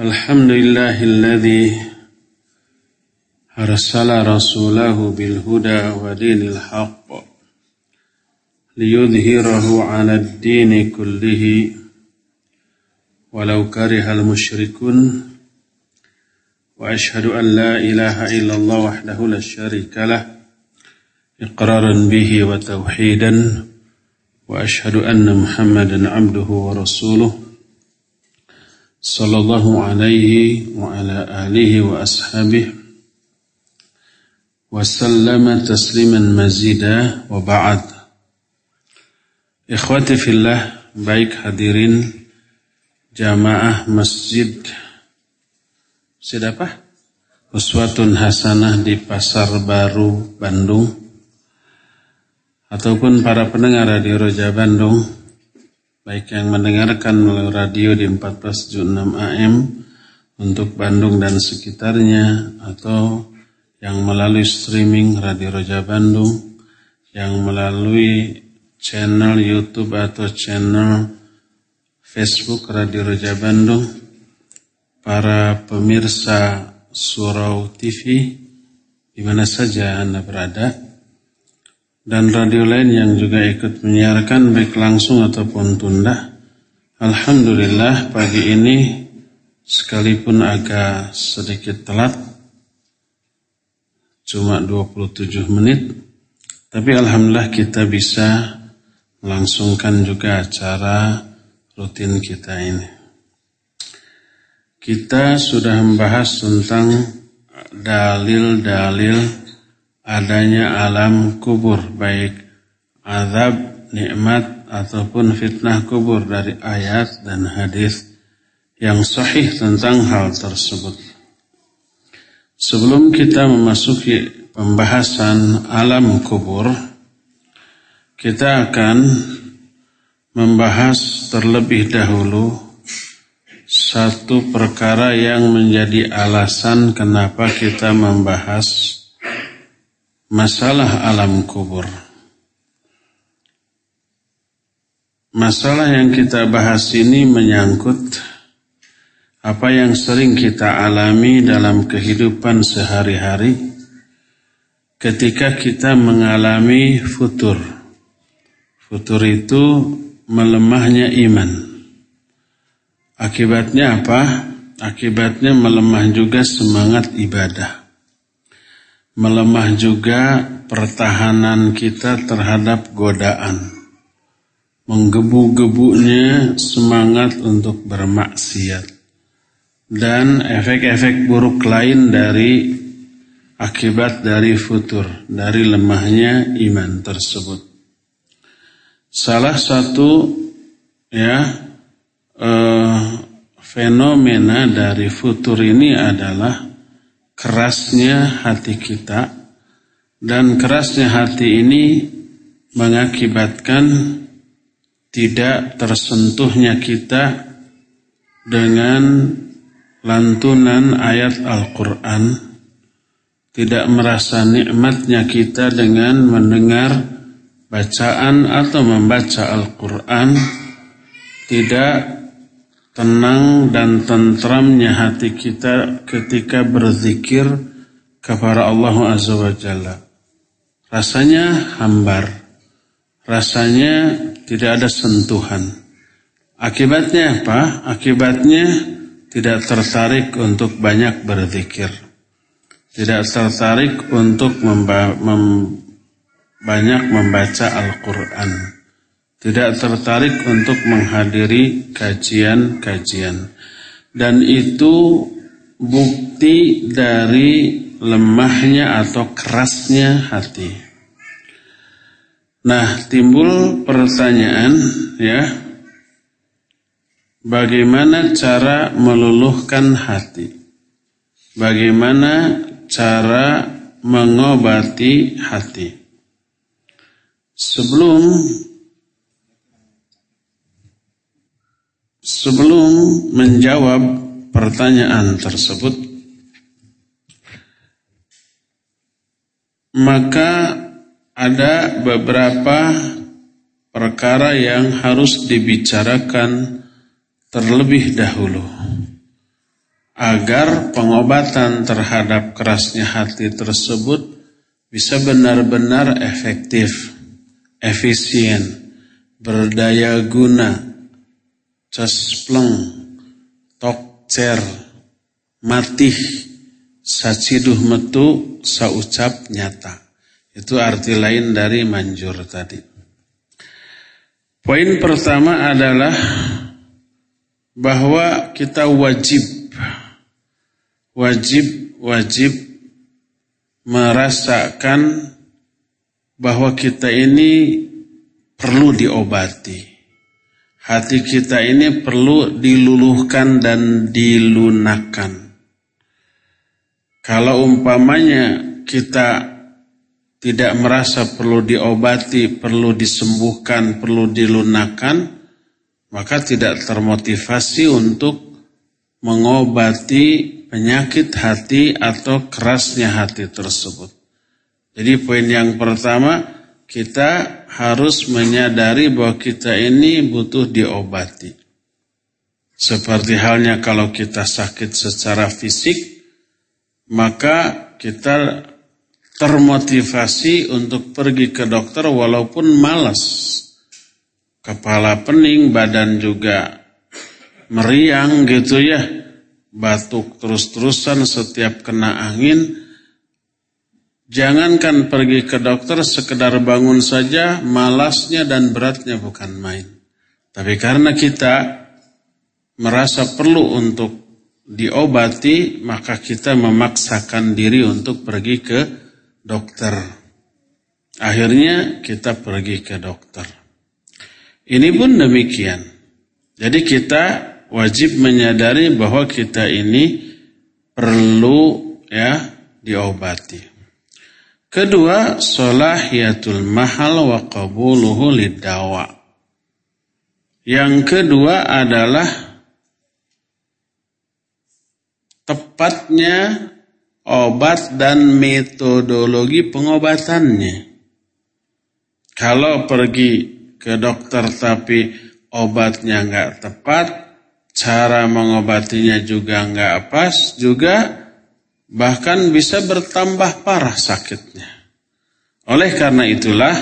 الحمد لله الذي أرسل رسوله بالهدى ودين الحق ليظهره على الدين كله ولو كره المشركون وأشهد أن لا إله إلا الله وحده لا شريك له إقرارا به وتوحيدا وأشهد أن محمدا عبده ورسوله صلى الله عليه وعلى آله وأصحابه وسلم تسليما مزيدا وبعد إخوتي في الله baik hadirin jamaah masjid Masjid apa? Uswatun Hasanah di Pasar Baru Bandung ataupun para pendengar Radio Roja Bandung baik yang mendengarkan melalui radio di 1476 AM untuk Bandung dan sekitarnya atau yang melalui streaming Radio Roja Bandung yang melalui channel YouTube atau channel Facebook Radio Roja Bandung para pemirsa Surau TV di mana saja Anda berada dan radio lain yang juga ikut menyiarkan baik langsung ataupun tunda. Alhamdulillah pagi ini sekalipun agak sedikit telat cuma 27 menit tapi alhamdulillah kita bisa melangsungkan juga acara rutin kita ini. Kita sudah membahas tentang dalil-dalil adanya alam kubur baik azab, nikmat ataupun fitnah kubur dari ayat dan hadis yang sahih tentang hal tersebut. Sebelum kita memasuki pembahasan alam kubur, kita akan membahas terlebih dahulu satu perkara yang menjadi alasan kenapa kita membahas masalah alam kubur. Masalah yang kita bahas ini menyangkut apa yang sering kita alami dalam kehidupan sehari-hari ketika kita mengalami futur. Futur itu melemahnya iman. Akibatnya apa? Akibatnya melemah juga semangat ibadah melemah juga pertahanan kita terhadap godaan. Menggebu-gebunya semangat untuk bermaksiat. Dan efek-efek buruk lain dari akibat dari futur, dari lemahnya iman tersebut. Salah satu ya eh, fenomena dari futur ini adalah kerasnya hati kita dan kerasnya hati ini mengakibatkan tidak tersentuhnya kita dengan lantunan ayat Al-Quran tidak merasa nikmatnya kita dengan mendengar bacaan atau membaca Al-Quran tidak tenang dan tentramnya hati kita ketika berzikir kepada Allah Azza wa Jalla. Rasanya hambar, rasanya tidak ada sentuhan. Akibatnya apa? Akibatnya tidak tertarik untuk banyak berzikir. Tidak tertarik untuk memba mem banyak membaca Al-Quran tidak tertarik untuk menghadiri kajian-kajian. Dan itu bukti dari lemahnya atau kerasnya hati. Nah, timbul pertanyaan ya, bagaimana cara meluluhkan hati? Bagaimana cara mengobati hati? Sebelum Sebelum menjawab pertanyaan tersebut, maka ada beberapa perkara yang harus dibicarakan terlebih dahulu. agar pengobatan terhadap kerasnya hati tersebut bisa benar-benar efektif, efisien, berdaya guna, cespleng, tokcer, matih, saciduh metu, saucap nyata. Itu arti lain dari manjur tadi. Poin pertama adalah bahwa kita wajib wajib wajib merasakan bahwa kita ini perlu diobati. Hati kita ini perlu diluluhkan dan dilunakkan. Kalau umpamanya kita tidak merasa perlu diobati, perlu disembuhkan, perlu dilunakkan, maka tidak termotivasi untuk mengobati penyakit hati atau kerasnya hati tersebut. Jadi poin yang pertama, kita harus menyadari bahwa kita ini butuh diobati. Seperti halnya kalau kita sakit secara fisik, maka kita termotivasi untuk pergi ke dokter walaupun malas. Kepala pening, badan juga meriang gitu ya. Batuk terus-terusan setiap kena angin. Jangankan pergi ke dokter sekedar bangun saja malasnya dan beratnya bukan main. Tapi karena kita merasa perlu untuk diobati, maka kita memaksakan diri untuk pergi ke dokter. Akhirnya kita pergi ke dokter. Ini pun demikian. Jadi kita wajib menyadari bahwa kita ini perlu ya diobati. Kedua, solahiyatul mahal wa qabuluhu lidawa. Yang kedua adalah tepatnya obat dan metodologi pengobatannya. Kalau pergi ke dokter tapi obatnya nggak tepat, cara mengobatinya juga nggak pas, juga bahkan bisa bertambah parah sakitnya. Oleh karena itulah,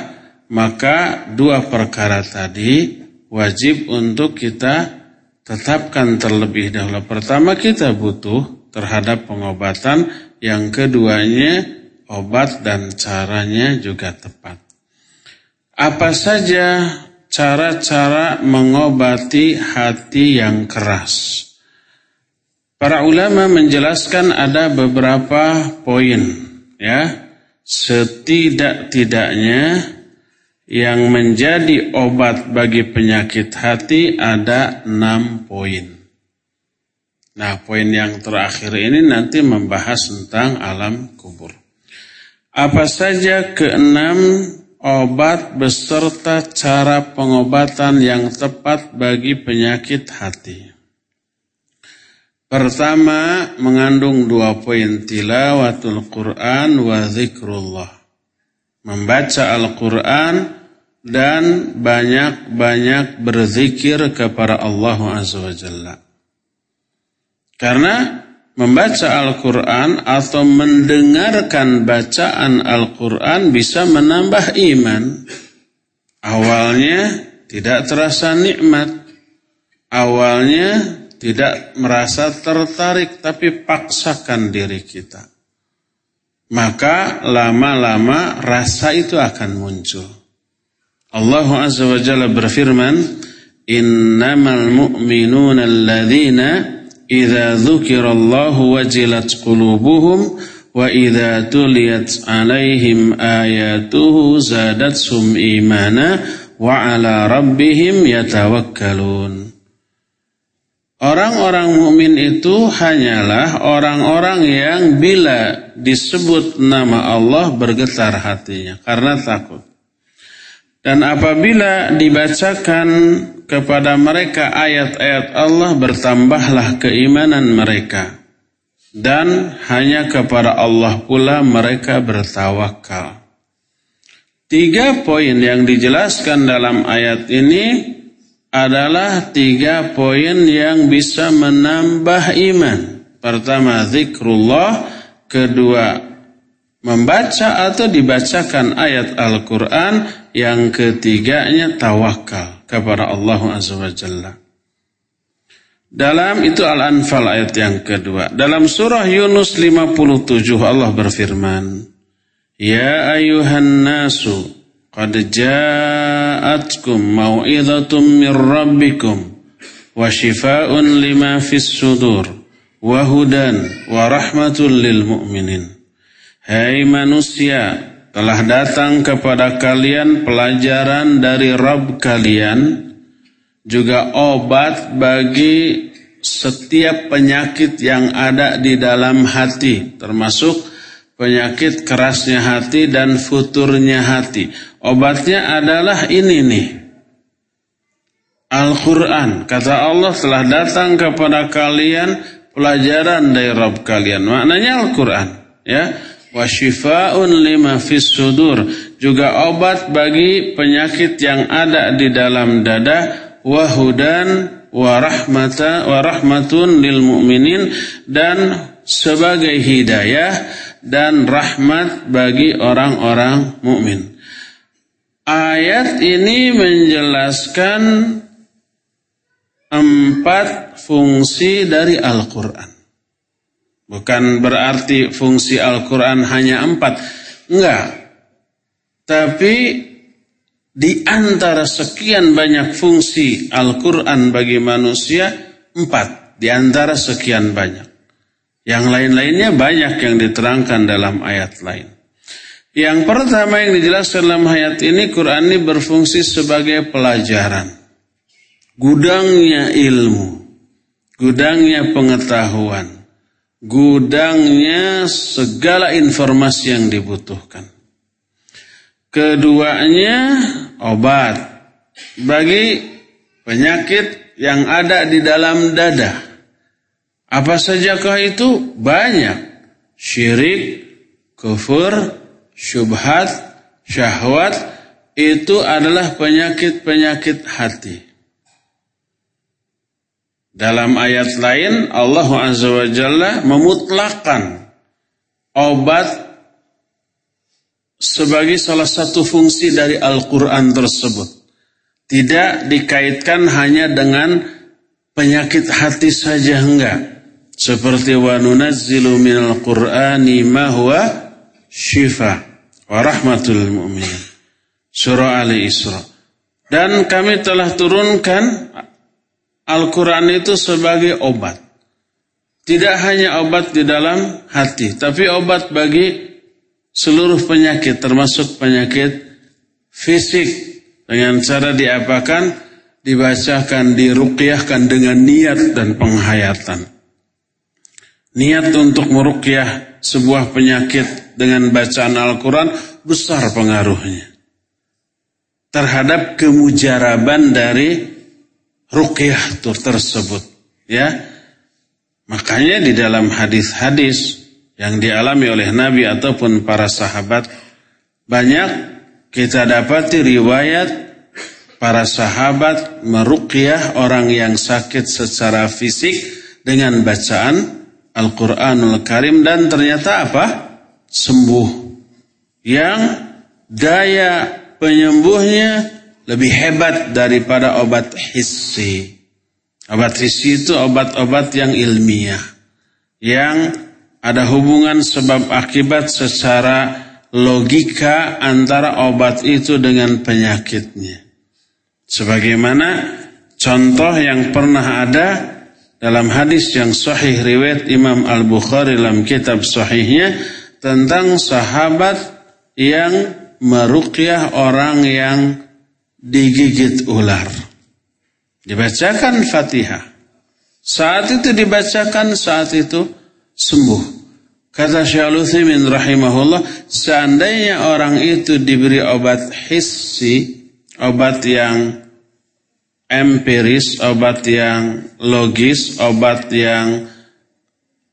maka dua perkara tadi wajib untuk kita tetapkan terlebih dahulu. Pertama kita butuh terhadap pengobatan yang keduanya, obat dan caranya juga tepat. Apa saja cara-cara mengobati hati yang keras? Para ulama menjelaskan ada beberapa poin, ya. Setidak-tidaknya yang menjadi obat bagi penyakit hati ada enam poin. Nah, poin yang terakhir ini nanti membahas tentang alam kubur. Apa saja keenam obat beserta cara pengobatan yang tepat bagi penyakit hati. Pertama, mengandung dua poin tilawatul Quran wa zikrullah. Membaca Al-Quran dan banyak-banyak berzikir kepada Allah Azza wa Jalla. Karena membaca Al-Quran atau mendengarkan bacaan Al-Quran bisa menambah iman. Awalnya tidak terasa nikmat. Awalnya tidak merasa tertarik tapi paksakan diri kita. Maka lama-lama rasa itu akan muncul. Allah Azza wa Jalla berfirman, "Innamal mu'minuna alladzina idza dzukirallahu wajilat qulubuhum wa idza tuliyat alaihim ayatuhu zadatsum imana wa ala rabbihim yatawakkalun Orang-orang mukmin itu hanyalah orang-orang yang bila disebut nama Allah bergetar hatinya karena takut. Dan apabila dibacakan kepada mereka ayat-ayat Allah bertambahlah keimanan mereka. Dan hanya kepada Allah pula mereka bertawakal. Tiga poin yang dijelaskan dalam ayat ini adalah tiga poin yang bisa menambah iman. Pertama zikrullah, kedua membaca atau dibacakan ayat Al-Quran, yang ketiganya tawakal kepada Allah Azza. Dalam itu Al-Anfal ayat yang kedua. Dalam surah Yunus 57 Allah berfirman, Ya ayuhan nasu, min rabbikum, wa shifa'un lima fis sudur wahudan wa rahmatul lil mu'minin. Hai manusia, telah datang kepada kalian pelajaran dari Rabb kalian, juga obat bagi setiap penyakit yang ada di dalam hati, termasuk penyakit kerasnya hati dan futurnya hati. Obatnya adalah ini nih. Al-Quran, kata Allah telah datang kepada kalian pelajaran dari Rabb kalian. Maknanya Al-Quran. Ya. Washifaun lima fis sudur. Juga obat bagi penyakit yang ada di dalam dada. Wahudan warahmata warahmatun lil mu'minin. Dan sebagai hidayah dan rahmat bagi orang-orang mukmin. Ayat ini menjelaskan empat fungsi dari Al-Quran. Bukan berarti fungsi Al-Quran hanya empat. Enggak. Tapi di antara sekian banyak fungsi Al-Quran bagi manusia, empat. Di antara sekian banyak. Yang lain-lainnya banyak yang diterangkan dalam ayat lain. Yang pertama yang dijelaskan dalam ayat ini, Quran ini berfungsi sebagai pelajaran gudangnya ilmu, gudangnya pengetahuan, gudangnya segala informasi yang dibutuhkan. Keduanya obat bagi penyakit yang ada di dalam dada. Apa sajakah itu? Banyak. Syirik, kufur, syubhat, syahwat, itu adalah penyakit-penyakit hati. Dalam ayat lain Allah Azza memutlakan obat sebagai salah satu fungsi dari Al-Quran tersebut. Tidak dikaitkan hanya dengan penyakit hati saja enggak. Seperti wa nunazzilu minal qur'ani ma huwa syifa wa rahmatul mu'minin. Surah Ali Isra. Dan kami telah turunkan Al-Quran itu sebagai obat. Tidak hanya obat di dalam hati, tapi obat bagi seluruh penyakit, termasuk penyakit fisik. Dengan cara diapakan? Dibacakan, diruqyahkan dengan niat dan penghayatan. Niat untuk meruqyah sebuah penyakit dengan bacaan Al-Quran besar pengaruhnya. Terhadap kemujaraban dari ruqyah tersebut ya makanya di dalam hadis-hadis yang dialami oleh Nabi ataupun para sahabat banyak kita dapati riwayat para sahabat meruqyah orang yang sakit secara fisik dengan bacaan Al-Qur'anul Karim dan ternyata apa? sembuh yang daya penyembuhnya lebih hebat daripada obat hissi. Obat hissi itu obat-obat yang ilmiah. Yang ada hubungan sebab akibat secara logika antara obat itu dengan penyakitnya. Sebagaimana contoh yang pernah ada dalam hadis yang sahih riwayat Imam Al-Bukhari dalam kitab sahihnya tentang sahabat yang meruqyah orang yang digigit ular. Dibacakan Fatihah. Saat itu dibacakan, saat itu sembuh. Kata Syekh min rahimahullah, seandainya orang itu diberi obat hissi, obat yang empiris, obat yang logis, obat yang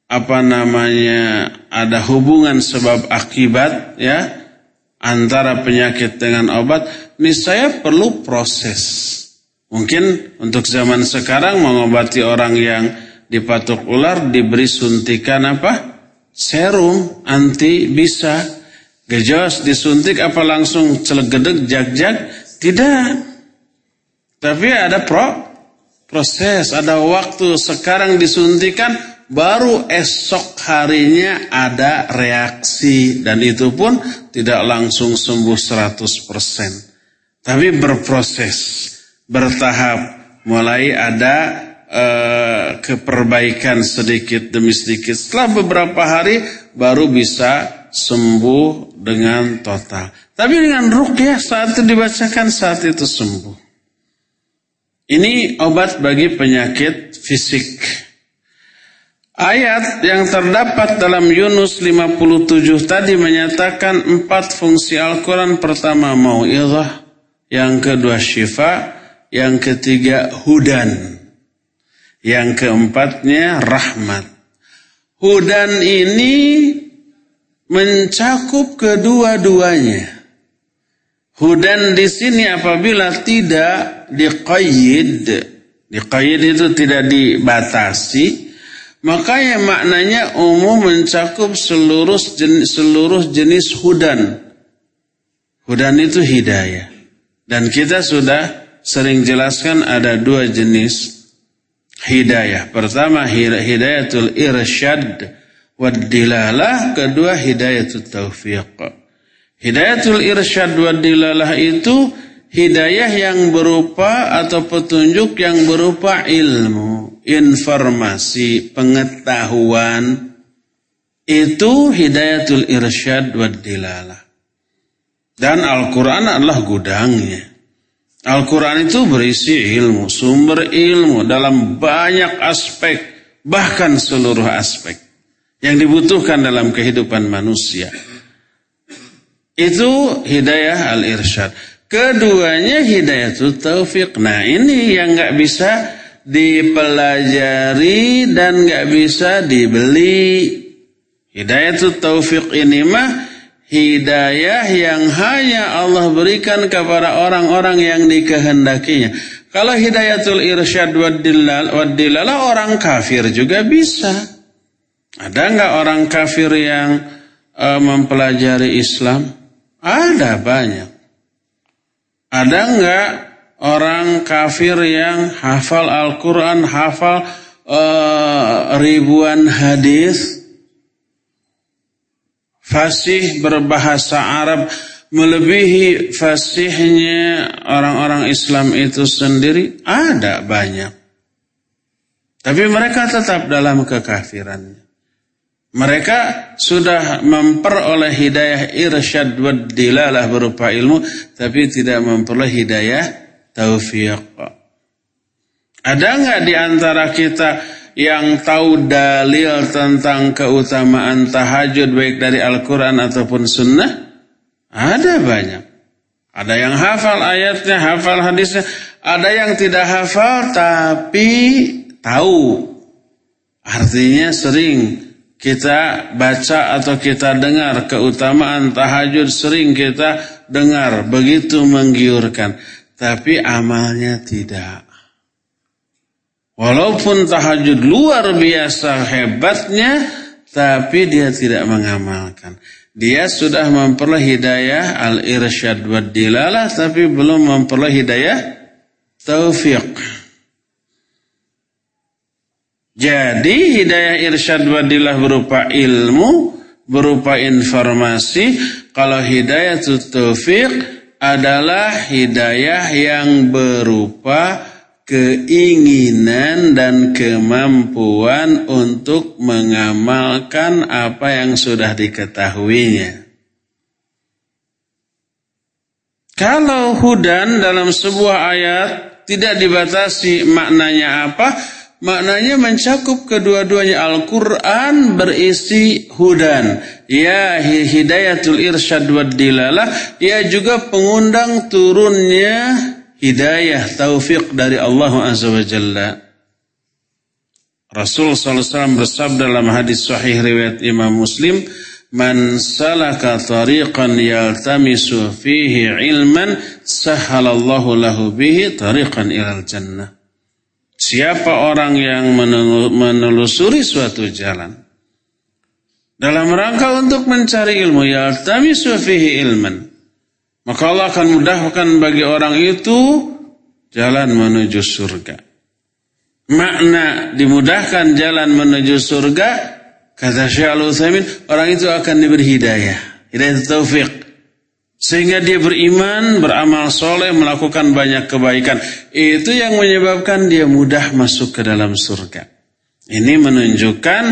apa namanya ada hubungan sebab akibat ya antara penyakit dengan obat, niscaya perlu proses. Mungkin untuk zaman sekarang mengobati orang yang dipatok ular diberi suntikan apa? Serum anti bisa. Gejos disuntik apa langsung celegedeg jag-jag? Tidak. Tapi ada pro proses, ada waktu sekarang disuntikan baru esok harinya ada reaksi dan itu pun tidak langsung sembuh 100%. Tapi berproses, bertahap, mulai ada uh, keperbaikan sedikit demi sedikit. Setelah beberapa hari baru bisa sembuh dengan total. Tapi dengan rukyah saat itu dibacakan saat itu sembuh. Ini obat bagi penyakit fisik. Ayat yang terdapat dalam Yunus 57 tadi menyatakan empat fungsi Al-Quran. Pertama mau'izah, yang kedua syifa, yang ketiga hudan, yang keempatnya rahmat. Hudan ini mencakup kedua-duanya. Hudan di sini apabila tidak diqayyid, diqayyid itu tidak dibatasi, Makanya maknanya umum mencakup seluruh jenis, seluruh jenis hudan. Hudan itu hidayah. Dan kita sudah sering jelaskan ada dua jenis hidayah. Pertama hidayatul irsyad wad dilalah, kedua hidayatul taufiq. Hidayatul irsyad wad dilalah itu hidayah yang berupa atau petunjuk yang berupa ilmu informasi, pengetahuan itu hidayatul irsyad wa dilalah. Dan Al-Quran adalah gudangnya. Al-Quran itu berisi ilmu, sumber ilmu dalam banyak aspek, bahkan seluruh aspek yang dibutuhkan dalam kehidupan manusia. Itu hidayah al-irsyad. Keduanya hidayatul taufiq. Nah ini yang nggak bisa dipelajari dan nggak bisa dibeli. Hidayah itu taufik ini mah hidayah yang hanya Allah berikan kepada orang-orang yang dikehendakinya. Kalau hidayatul irsyad wadillalah orang kafir juga bisa. Ada nggak orang kafir yang uh, mempelajari Islam? Ada banyak. Ada nggak orang kafir yang hafal Al-Quran, hafal uh, ribuan hadis, fasih berbahasa Arab, melebihi fasihnya orang-orang Islam itu sendiri, ada banyak. Tapi mereka tetap dalam kekafirannya. Mereka sudah memperoleh hidayah irsyad wa dilalah berupa ilmu, tapi tidak memperoleh hidayah taufiq. Ada nggak di antara kita yang tahu dalil tentang keutamaan tahajud baik dari Al-Quran ataupun Sunnah? Ada banyak. Ada yang hafal ayatnya, hafal hadisnya. Ada yang tidak hafal tapi tahu. Artinya sering kita baca atau kita dengar keutamaan tahajud sering kita dengar begitu menggiurkan tapi amalnya tidak. Walaupun tahajud luar biasa hebatnya, tapi dia tidak mengamalkan. Dia sudah memperoleh hidayah al-irsyad wa dilalah, tapi belum memperoleh hidayah taufiq. Jadi hidayah irsyad wa dilalah berupa ilmu, berupa informasi. Kalau hidayah taufiq adalah hidayah yang berupa keinginan dan kemampuan untuk mengamalkan apa yang sudah diketahuinya. Kalau hudan dalam sebuah ayat tidak dibatasi maknanya apa, Maknanya mencakup kedua-duanya Al-Quran berisi hudan. Ya hidayatul irsyad wa dilalah. Ya juga pengundang turunnya hidayah taufik dari Allah Azza wa Jalla. Rasul SAW bersabda dalam hadis sahih riwayat Imam Muslim. Man salaka tariqan yaltamisu fihi ilman sahalallahu lahu bihi tariqan ilal jannah. Siapa orang yang menelusuri suatu jalan dalam rangka untuk mencari ilmu ya yaltamisu fihi ilman maka Allah akan mudahkan bagi orang itu jalan menuju surga. Makna dimudahkan jalan menuju surga kata Syekh Al-Utsaimin orang itu akan diberi hidayah, hidayah taufik sehingga dia beriman, beramal soleh, melakukan banyak kebaikan. Itu yang menyebabkan dia mudah masuk ke dalam surga. Ini menunjukkan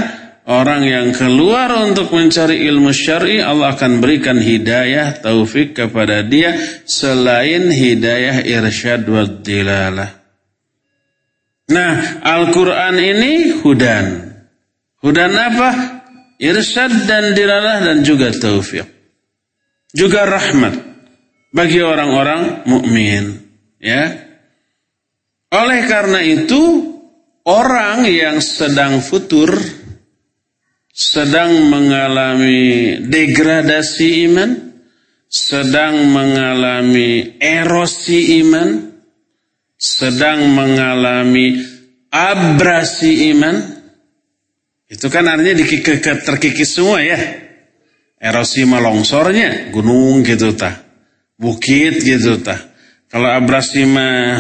orang yang keluar untuk mencari ilmu syar'i Allah akan berikan hidayah taufik kepada dia selain hidayah irsyad wa dilalah. Nah, Al-Qur'an ini hudan. Hudan apa? Irsyad dan dilalah dan juga taufik juga rahmat bagi orang-orang mukmin ya. Oleh karena itu orang yang sedang futur sedang mengalami degradasi iman sedang mengalami erosi iman sedang mengalami abrasi iman itu kan artinya terkikis semua ya erosi malongsornya gunung gitu tah bukit gitu tah. Kalau abrasi mah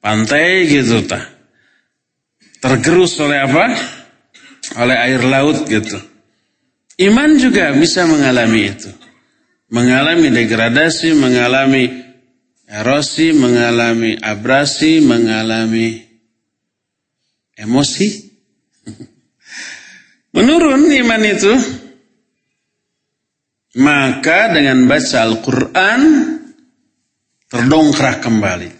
pantai gitu tah. Tergerus oleh apa? Oleh air laut gitu. Iman juga bisa mengalami itu. Mengalami degradasi mengalami erosi mengalami abrasi mengalami emosi. Menurun iman itu maka dengan baca Al-Quran terdongkrak kembali.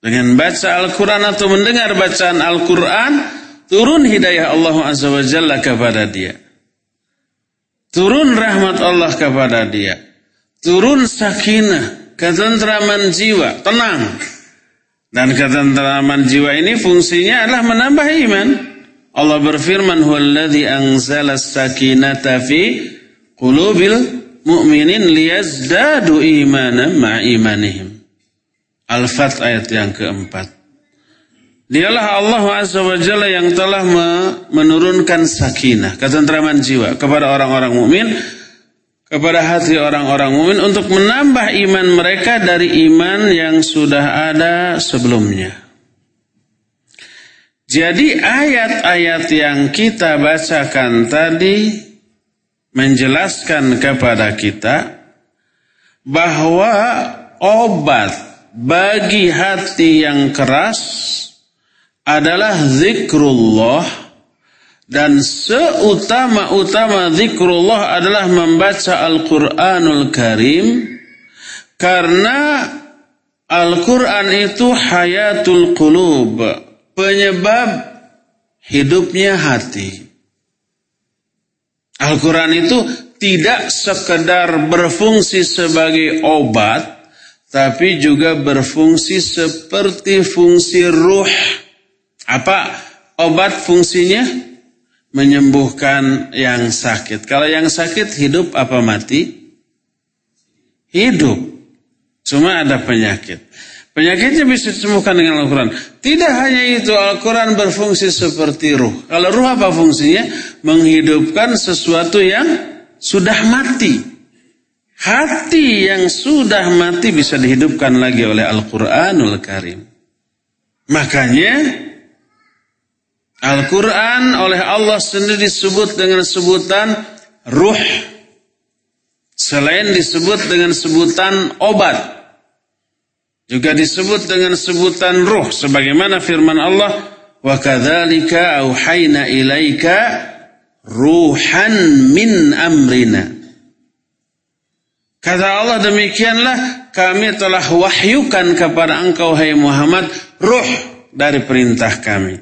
Dengan baca Al-Quran atau mendengar bacaan Al-Quran, turun hidayah Allah Azza wa Jalla kepada dia. Turun rahmat Allah kepada dia. Turun sakinah, ketentraman jiwa, tenang. Dan ketentraman jiwa ini fungsinya adalah menambah iman. Allah berfirman, "Huwallazi anzala sakinata fi qulubil mu'minin liyazdadu imanan ma'a imanihim. Al-Fat ayat yang keempat. Dialah Allah Azza wa Jalla yang telah menurunkan sakinah, ketentraman jiwa kepada orang-orang mukmin, kepada hati orang-orang mukmin untuk menambah iman mereka dari iman yang sudah ada sebelumnya. Jadi ayat-ayat yang kita bacakan tadi menjelaskan kepada kita bahwa obat bagi hati yang keras adalah zikrullah dan seutama-utama zikrullah adalah membaca Al-Quranul Karim karena Al-Quran itu hayatul qulub penyebab hidupnya hati Al-Quran itu tidak sekedar berfungsi sebagai obat, tapi juga berfungsi seperti fungsi ruh. Apa obat fungsinya? Menyembuhkan yang sakit. Kalau yang sakit hidup apa mati? Hidup. Cuma ada penyakit. Penyakitnya bisa disembuhkan dengan Al-Quran. Tidak hanya itu, Al-Quran berfungsi seperti ruh. Kalau ruh apa fungsinya? Menghidupkan sesuatu yang sudah mati. Hati yang sudah mati bisa dihidupkan lagi oleh Al-Quranul Karim. Makanya Al-Quran oleh Allah sendiri disebut dengan sebutan ruh. Selain disebut dengan sebutan obat. Juga disebut dengan sebutan ruh sebagaimana firman Allah wa kadzalika auhayna ilaika ruhan min amrina. Kata Allah demikianlah kami telah wahyukan kepada engkau hai Muhammad ruh dari perintah kami.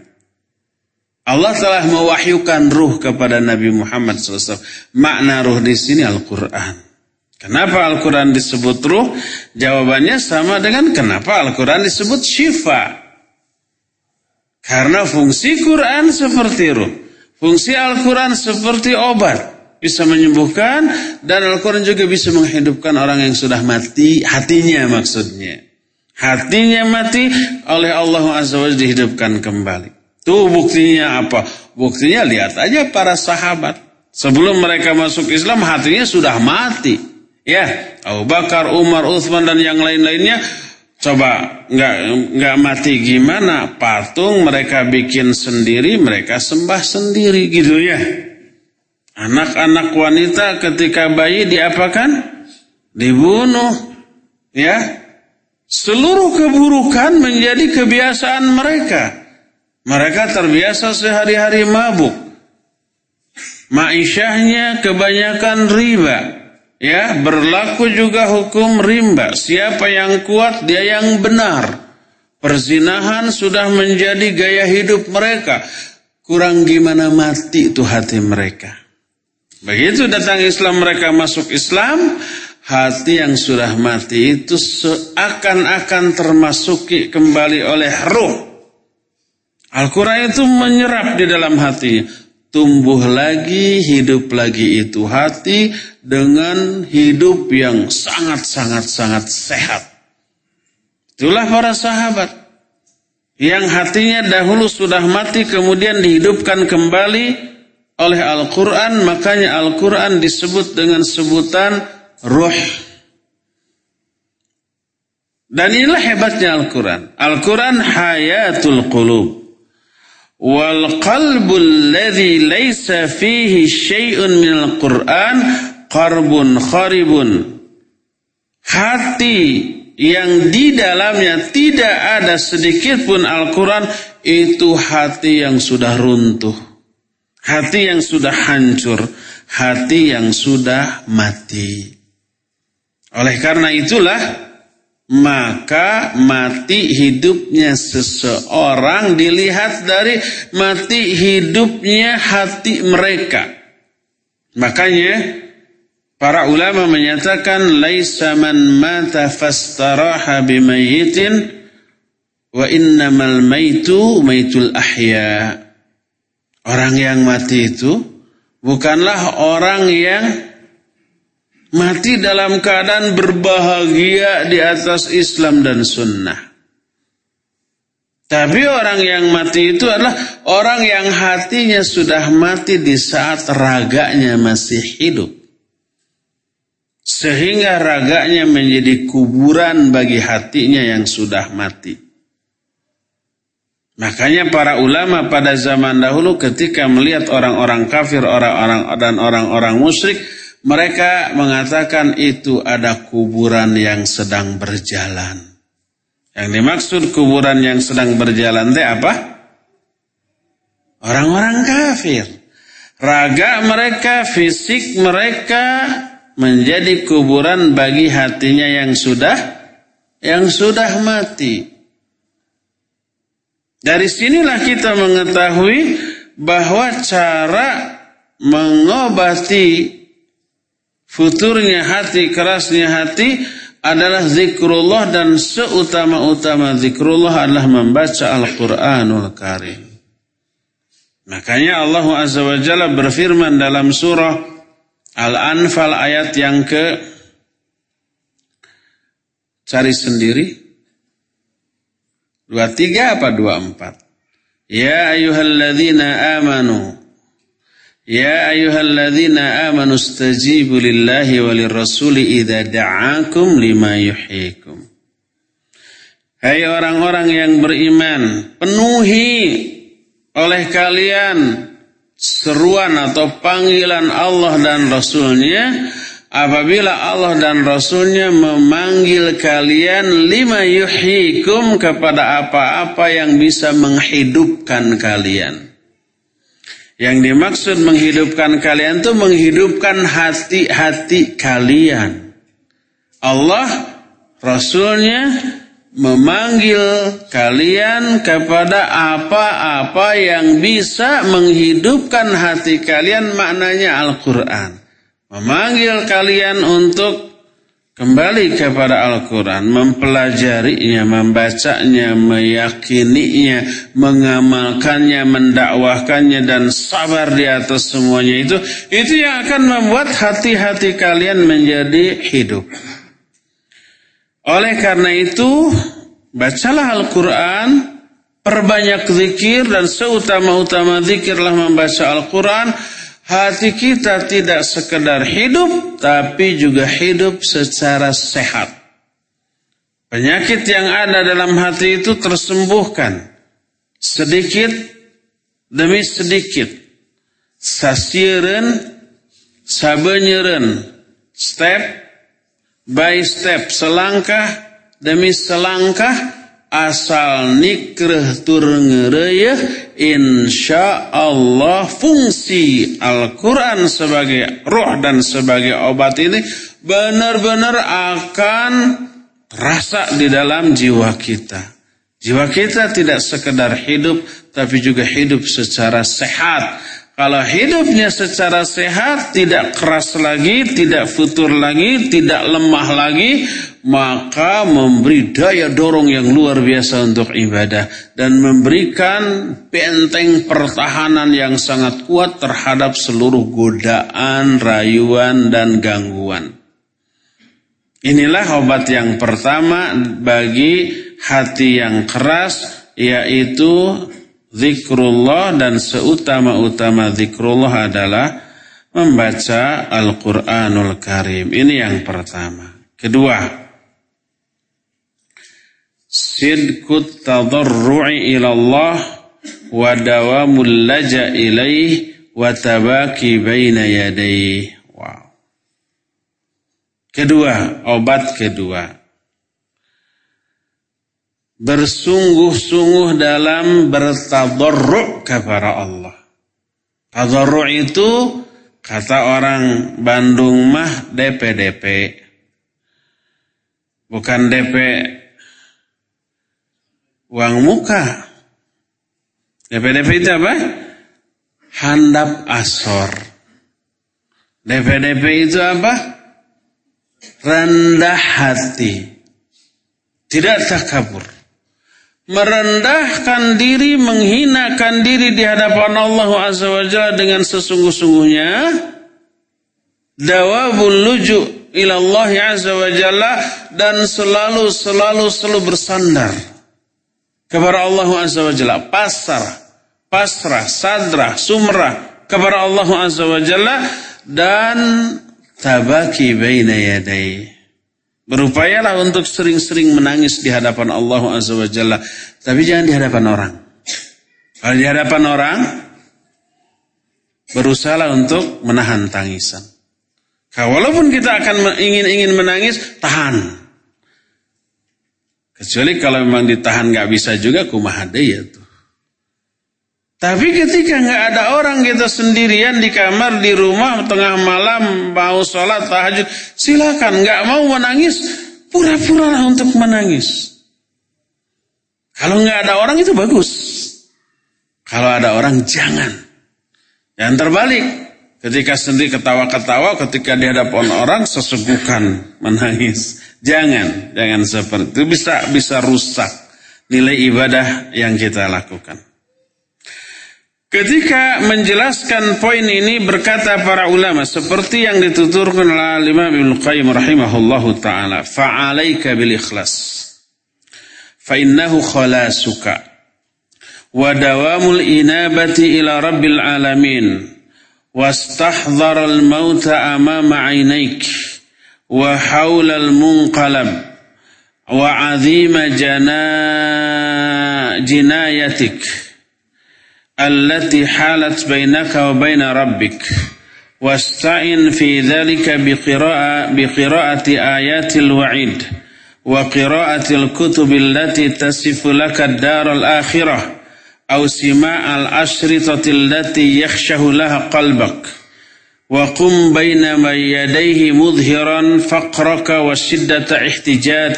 Allah telah mewahyukan ruh kepada Nabi Muhammad SAW. Makna ruh di sini Al-Quran. Kenapa Al-Quran disebut ruh? Jawabannya sama dengan kenapa Al-Quran disebut syifa. Karena fungsi Quran seperti ruh. Fungsi Al-Quran seperti obat. Bisa menyembuhkan dan Al-Quran juga bisa menghidupkan orang yang sudah mati hatinya maksudnya. Hatinya mati oleh Allah Azza wa dihidupkan kembali. Tuh buktinya apa? Buktinya lihat aja para sahabat. Sebelum mereka masuk Islam hatinya sudah mati. Ya, Abu Bakar, Umar, Uthman dan yang lain-lainnya coba nggak nggak mati gimana? Patung mereka bikin sendiri, mereka sembah sendiri gitu ya. Anak-anak wanita ketika bayi diapakan? Dibunuh. Ya, Seluruh keburukan menjadi kebiasaan mereka. Mereka terbiasa sehari-hari mabuk. Maisyahnya kebanyakan riba. Ya, berlaku juga hukum rimba. Siapa yang kuat, dia yang benar. Perzinahan sudah menjadi gaya hidup mereka. Kurang gimana mati itu hati mereka. Begitu datang Islam mereka masuk Islam, hati yang sudah mati itu seakan-akan termasuki kembali oleh roh. Al-Quran itu menyerap di dalam hati. Tumbuh lagi, hidup lagi itu hati dengan hidup yang sangat-sangat-sangat sehat. Itulah para sahabat. Yang hatinya dahulu sudah mati kemudian dihidupkan kembali oleh Al-Quran. Makanya Al-Quran disebut dengan sebutan ruh. Dan inilah hebatnya Al-Quran. Al-Quran hayatul qulub. Wal qalbul ladhi laysa fihi syai'un minal Quran qarbun kharibun. Hati yang di dalamnya tidak ada sedikit pun Al-Quran itu hati yang sudah runtuh. Hati yang sudah hancur. Hati yang sudah mati. Oleh karena itulah maka mati hidupnya seseorang dilihat dari mati hidupnya hati mereka. Makanya para ulama menyatakan laisa man mata fastaraha bimayyitin wa innamal maitu maitul ahya. Orang yang mati itu bukanlah orang yang mati dalam keadaan berbahagia di atas Islam dan sunnah. Tapi orang yang mati itu adalah orang yang hatinya sudah mati di saat raganya masih hidup. Sehingga raganya menjadi kuburan bagi hatinya yang sudah mati. Makanya para ulama pada zaman dahulu ketika melihat orang-orang kafir, orang-orang dan orang-orang musyrik, mereka mengatakan itu ada kuburan yang sedang berjalan. Yang dimaksud kuburan yang sedang berjalan itu apa? Orang-orang kafir. Raga mereka, fisik mereka menjadi kuburan bagi hatinya yang sudah yang sudah mati. Dari sinilah kita mengetahui bahwa cara mengobati Futurnya hati, kerasnya hati adalah zikrullah dan seutama-utama zikrullah adalah membaca Al-Quranul Karim. Makanya Allah Azza wa Jalla berfirman dalam surah Al-Anfal ayat yang ke cari sendiri. 23 apa 24 Ya ayuhalladzina amanu. Ya ayyuhalladzina amanu stajibu lillahi walirrasuli idza da'akum lima yuhyikum. Hai orang-orang yang beriman, penuhi oleh kalian seruan atau panggilan Allah dan Rasulnya apabila Allah dan Rasulnya memanggil kalian lima yuhyikum kepada apa-apa yang bisa menghidupkan kalian. Yang dimaksud menghidupkan kalian itu menghidupkan hati-hati kalian. Allah, Rasulnya memanggil kalian kepada apa-apa yang bisa menghidupkan hati kalian maknanya Al-Quran. Memanggil kalian untuk Kembali kepada Al-Quran, mempelajarinya, membacanya, meyakininya, mengamalkannya, mendakwahkannya, dan sabar di atas semuanya itu, itu yang akan membuat hati-hati kalian menjadi hidup. Oleh karena itu, bacalah Al-Quran, perbanyak zikir dan seutama-utama zikirlah membaca Al-Quran. Hati kita tidak sekedar hidup, tapi juga hidup secara sehat. Penyakit yang ada dalam hati itu tersembuhkan. Sedikit demi sedikit. Sasiren, sabenyeren, step by step, selangkah demi selangkah, asal nikreh tur ngereyeh insya Allah fungsi Al-Quran sebagai roh dan sebagai obat ini benar-benar akan terasa di dalam jiwa kita. Jiwa kita tidak sekedar hidup tapi juga hidup secara sehat kalau hidupnya secara sehat, tidak keras lagi, tidak futur lagi, tidak lemah lagi, maka memberi daya dorong yang luar biasa untuk ibadah dan memberikan benteng pertahanan yang sangat kuat terhadap seluruh godaan, rayuan, dan gangguan. Inilah obat yang pertama bagi hati yang keras, yaitu zikrullah dan seutama-utama zikrullah adalah membaca Al-Quranul Karim. Ini yang pertama. Kedua, sidkut tadarru'i ilallah wa dawamul laja ilaih wa tabaki baina yadaih. Wow. Kedua, obat kedua bersungguh-sungguh dalam bertadarru' kepada Allah. Tadarru' itu kata orang Bandung mah DP-DP. Bukan DP uang muka. DP-DP itu apa? Handap asor. DP-DP itu apa? Rendah hati. Tidak takabur merendahkan diri, menghinakan diri di hadapan Allah Azza wa Jalla dengan sesungguh-sungguhnya. Dawabul luju ila Allah Azza wa Jalla dan selalu selalu selalu bersandar kepada Allah Azza wa Jalla. Pasrah pasrah sadra sumrah kepada Allah Azza wa Jalla dan tabaki baina yadayhi Berupayalah untuk sering-sering menangis di hadapan Allah Azza wa Jalla. Tapi jangan di hadapan orang. Kalau di hadapan orang, berusaha untuk menahan tangisan. Walaupun kita akan ingin-ingin menangis, tahan. Kecuali kalau memang ditahan nggak bisa juga, kumahade ya tuh. Tapi ketika nggak ada orang kita sendirian di kamar di rumah tengah malam mau sholat tahajud silakan nggak mau menangis pura-pura untuk menangis. Kalau nggak ada orang itu bagus. Kalau ada orang jangan. Yang terbalik ketika sendiri ketawa-ketawa ketika di hadapan orang sesegukan menangis. Jangan, jangan seperti itu bisa bisa rusak nilai ibadah yang kita lakukan. Ketika menjelaskan poin ini berkata para ulama seperti yang dituturkan oleh Imam Ibnu Qayyim rahimahullahu taala, fa'alaika bil ikhlas. Fa innahu khalasuka wa dawamul inabati ila rabbil alamin واستحضر الموت أمام عينيك وحول المنقلب وعظيم جنا جنايتك التي حالت بينك وبين ربك. واستعن في ذلك بقراءة, بقراءة آيات الوعيد وقراءة الكتب التي تصف لك الدار الآخرة أو سماع الأشرطة التي يخشه لها قلبك. وقم بين من يديه مظهرا فقرك وشدة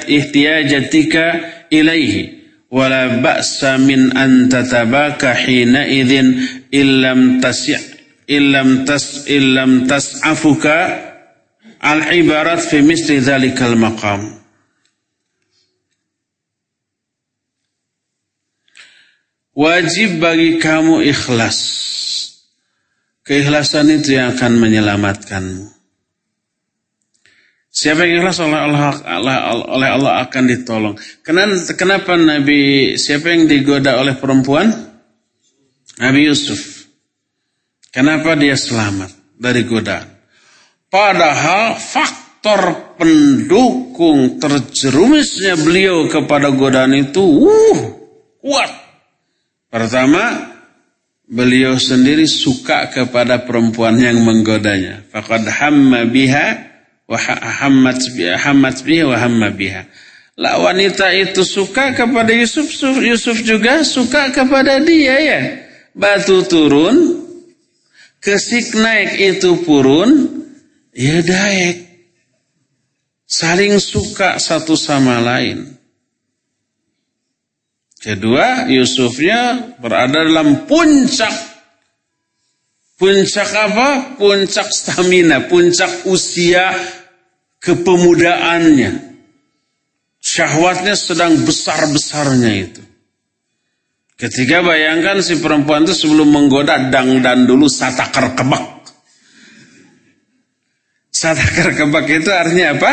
احتياجتك إليه. Wala ba'sa min an tatabaka hina idzin illam tasi' illam tas illam tas'afuka al ibarat fi misli dzalikal maqam. Wajib bagi kamu ikhlas. Keikhlasan itu yang akan menyelamatkanmu Siapa yang ikhlas oleh Allah, oleh Allah akan ditolong. Kenapa, Nabi siapa yang digoda oleh perempuan? Nabi Yusuf. Kenapa dia selamat dari godaan? Padahal faktor pendukung terjerumusnya beliau kepada godaan itu uh, kuat. Pertama, beliau sendiri suka kepada perempuan yang menggodanya. Faqad hamma wa hammat biha wa hamma biha. Lah wanita itu suka kepada Yusuf, Yusuf juga suka kepada dia ya. Batu turun, kesik naik itu purun, ya daik. Saling suka satu sama lain. Kedua, Yusufnya berada dalam puncak. Puncak apa? Puncak stamina, puncak usia kepemudaannya. Syahwatnya sedang besar-besarnya itu. Ketika bayangkan si perempuan itu sebelum menggoda dang dan dulu satakar kebak. Satakar kebak itu artinya apa?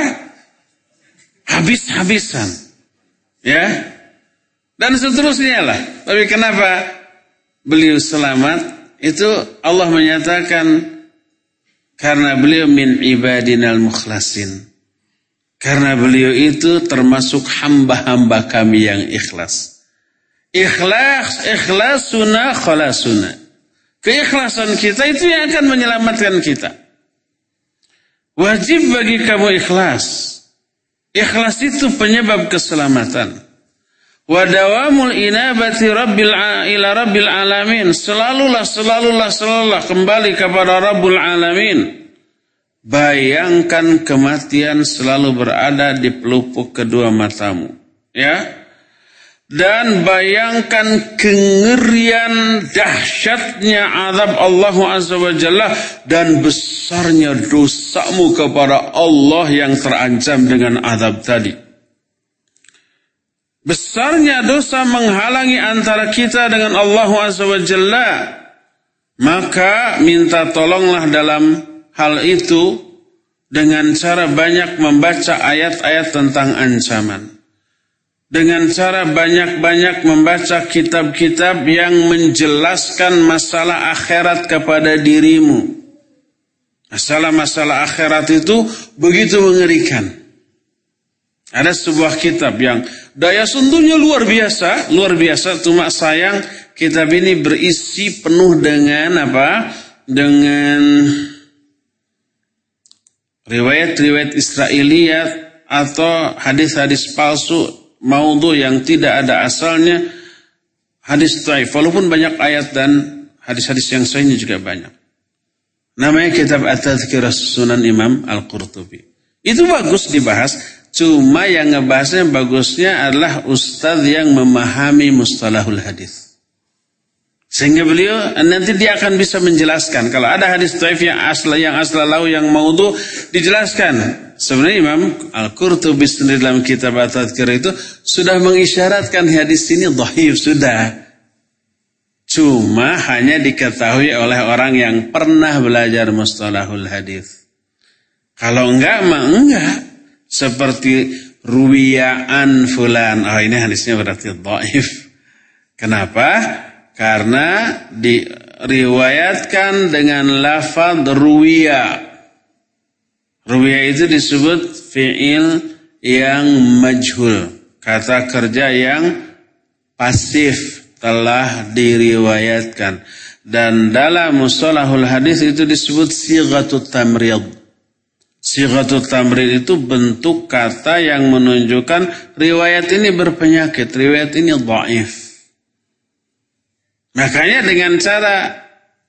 Habis-habisan. Ya. Dan seterusnya lah. Tapi kenapa beliau selamat? Itu Allah menyatakan karena beliau min ibadinal mukhlasin. Karena beliau itu termasuk hamba-hamba kami yang ikhlas. Ikhlas, ikhlasuna khalasuna. Keikhlasan kita itu yang akan menyelamatkan kita. Wajib bagi kamu ikhlas. Ikhlas itu penyebab keselamatan. Wadawamul inabati rabbil ila rabbil alamin. Selalulah, selalulah, selalulah kembali kepada Rabbul alamin. Bayangkan kematian selalu berada di pelupuk kedua matamu. Ya. Dan bayangkan kengerian dahsyatnya azab Allah Azza wa Jalla dan besarnya dosamu kepada Allah yang terancam dengan azab tadi. Besarnya dosa menghalangi antara kita dengan Allah Azza wa Jalla. Maka minta tolonglah dalam hal itu dengan cara banyak membaca ayat-ayat tentang ancaman. Dengan cara banyak-banyak membaca kitab-kitab yang menjelaskan masalah akhirat kepada dirimu. Masalah-masalah akhirat itu begitu mengerikan. Ada sebuah kitab yang daya sentuhnya luar biasa, luar biasa. Cuma sayang kitab ini berisi penuh dengan apa? Dengan riwayat-riwayat Israiliyat atau hadis-hadis palsu maudhu yang tidak ada asalnya hadis taif walaupun banyak ayat dan hadis-hadis yang sahihnya juga banyak namanya kitab At-Tadhkirah Sunan Imam Al-Qurtubi itu bagus dibahas cuma yang ngebahasnya bagusnya adalah ustadz yang memahami mustalahul hadis sehingga beliau nanti dia akan bisa menjelaskan. Kalau ada hadis taif yang asal yang lau yang maudhu dijelaskan. Sebenarnya Imam Al-Qurtubi sendiri dalam kitab At-Tadkir itu sudah mengisyaratkan hadis ini dhaif sudah. Cuma hanya diketahui oleh orang yang pernah belajar mustalahul hadis. Kalau enggak mah enggak. Seperti ruwiyaan fulan. Oh ini hadisnya berarti dhaif. Kenapa? Karena diriwayatkan dengan lafaz ruwiya. Ruwiya itu disebut fi'il yang majhul. Kata kerja yang pasif telah diriwayatkan. Dan dalam mustalahul hadis itu disebut sighatut tamrid. Sighatut tamrid itu bentuk kata yang menunjukkan riwayat ini berpenyakit, riwayat ini dhaif. Makanya dengan cara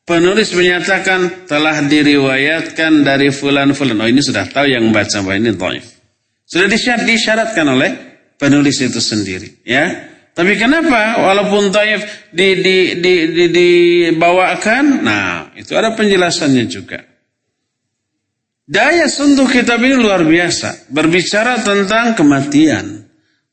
penulis menyatakan telah diriwayatkan dari fulan-fulan. Oh ini sudah tahu yang membaca bahwa ini dhaif. Sudah disyaratkan oleh penulis itu sendiri. Ya. Tapi kenapa walaupun dhaif di, di, di, di, dibawakan? Nah itu ada penjelasannya juga. Daya sentuh kitab ini luar biasa. Berbicara tentang kematian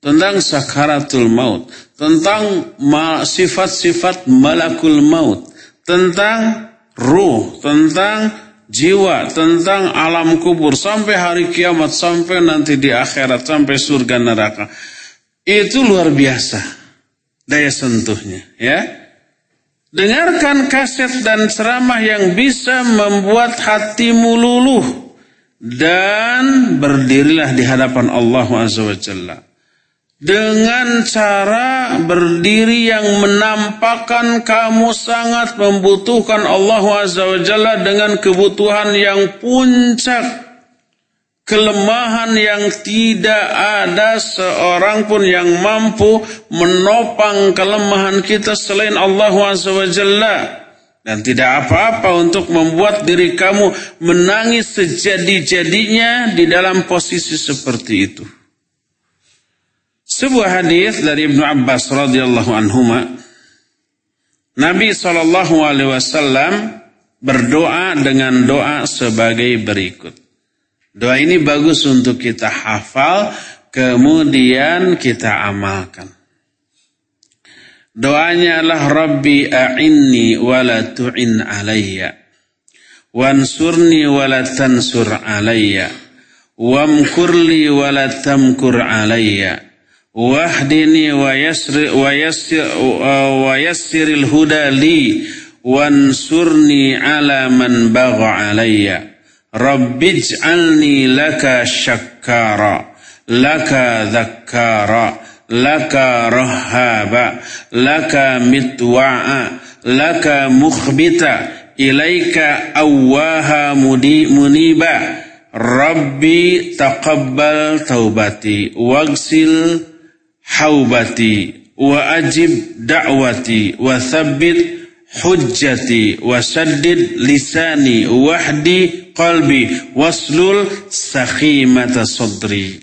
tentang sakaratul maut, tentang sifat-sifat malakul maut, tentang ruh, tentang jiwa, tentang alam kubur, sampai hari kiamat, sampai nanti di akhirat, sampai surga neraka. Itu luar biasa daya sentuhnya, ya. Dengarkan kaset dan ceramah yang bisa membuat hatimu luluh dan berdirilah di hadapan Allah Azza wa Jalla. Dengan cara berdiri yang menampakkan kamu sangat membutuhkan Allah Azza wa Jalla dengan kebutuhan yang puncak. Kelemahan yang tidak ada seorang pun yang mampu menopang kelemahan kita selain Allah Azza wa Jalla dan tidak apa-apa untuk membuat diri kamu menangis sejadi-jadinya di dalam posisi seperti itu. Sebuah hadis dari Ibnu Abbas radhiyallahu anhu Nabi sallallahu alaihi wasallam berdoa dengan doa sebagai berikut. Doa ini bagus untuk kita hafal, kemudian kita amalkan. Doanya adalah Rabbi a'inni wa la tu'in alayya. Wansurni wa la tansur alayya. Wamkurli wa la tamkur alayya wahdini wa yassir wa yassir wa yassiril huda li wansurni ala man bagha alayya rabbij'alni laka syakkara laka dhakkara laka rahaba laka mitwa'a laka mukhbita ilaika awwaha muniba. Rabbi taqabbal taubati wagsil haubati wa ajib da'wati wa thabbit hujjati wa saddid lisani wahdi qalbi waslul sakhimata sadri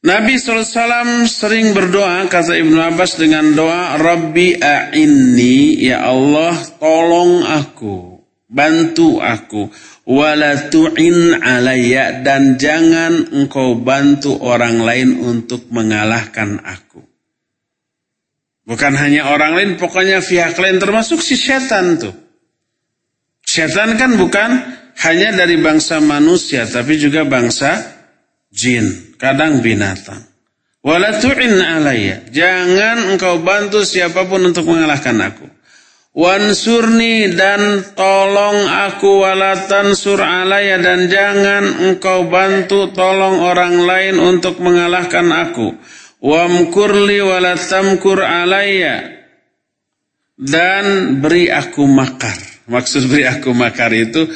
Nabi SAW sering berdoa, kata Ibnu Abbas dengan doa, Rabbi a'inni, ya Allah tolong aku, bantu aku wala tu'in alaya dan jangan engkau bantu orang lain untuk mengalahkan aku. Bukan hanya orang lain, pokoknya pihak lain termasuk si setan tuh. Setan kan bukan hanya dari bangsa manusia, tapi juga bangsa jin, kadang binatang. Wala tu'in. Jangan engkau bantu siapa pun untuk mengalahkan aku. Wansurni dan tolong aku walatan sur alaya dan jangan engkau bantu tolong orang lain untuk mengalahkan aku. Wamkurli walatamkur alaya dan beri aku makar. Maksud beri aku makar itu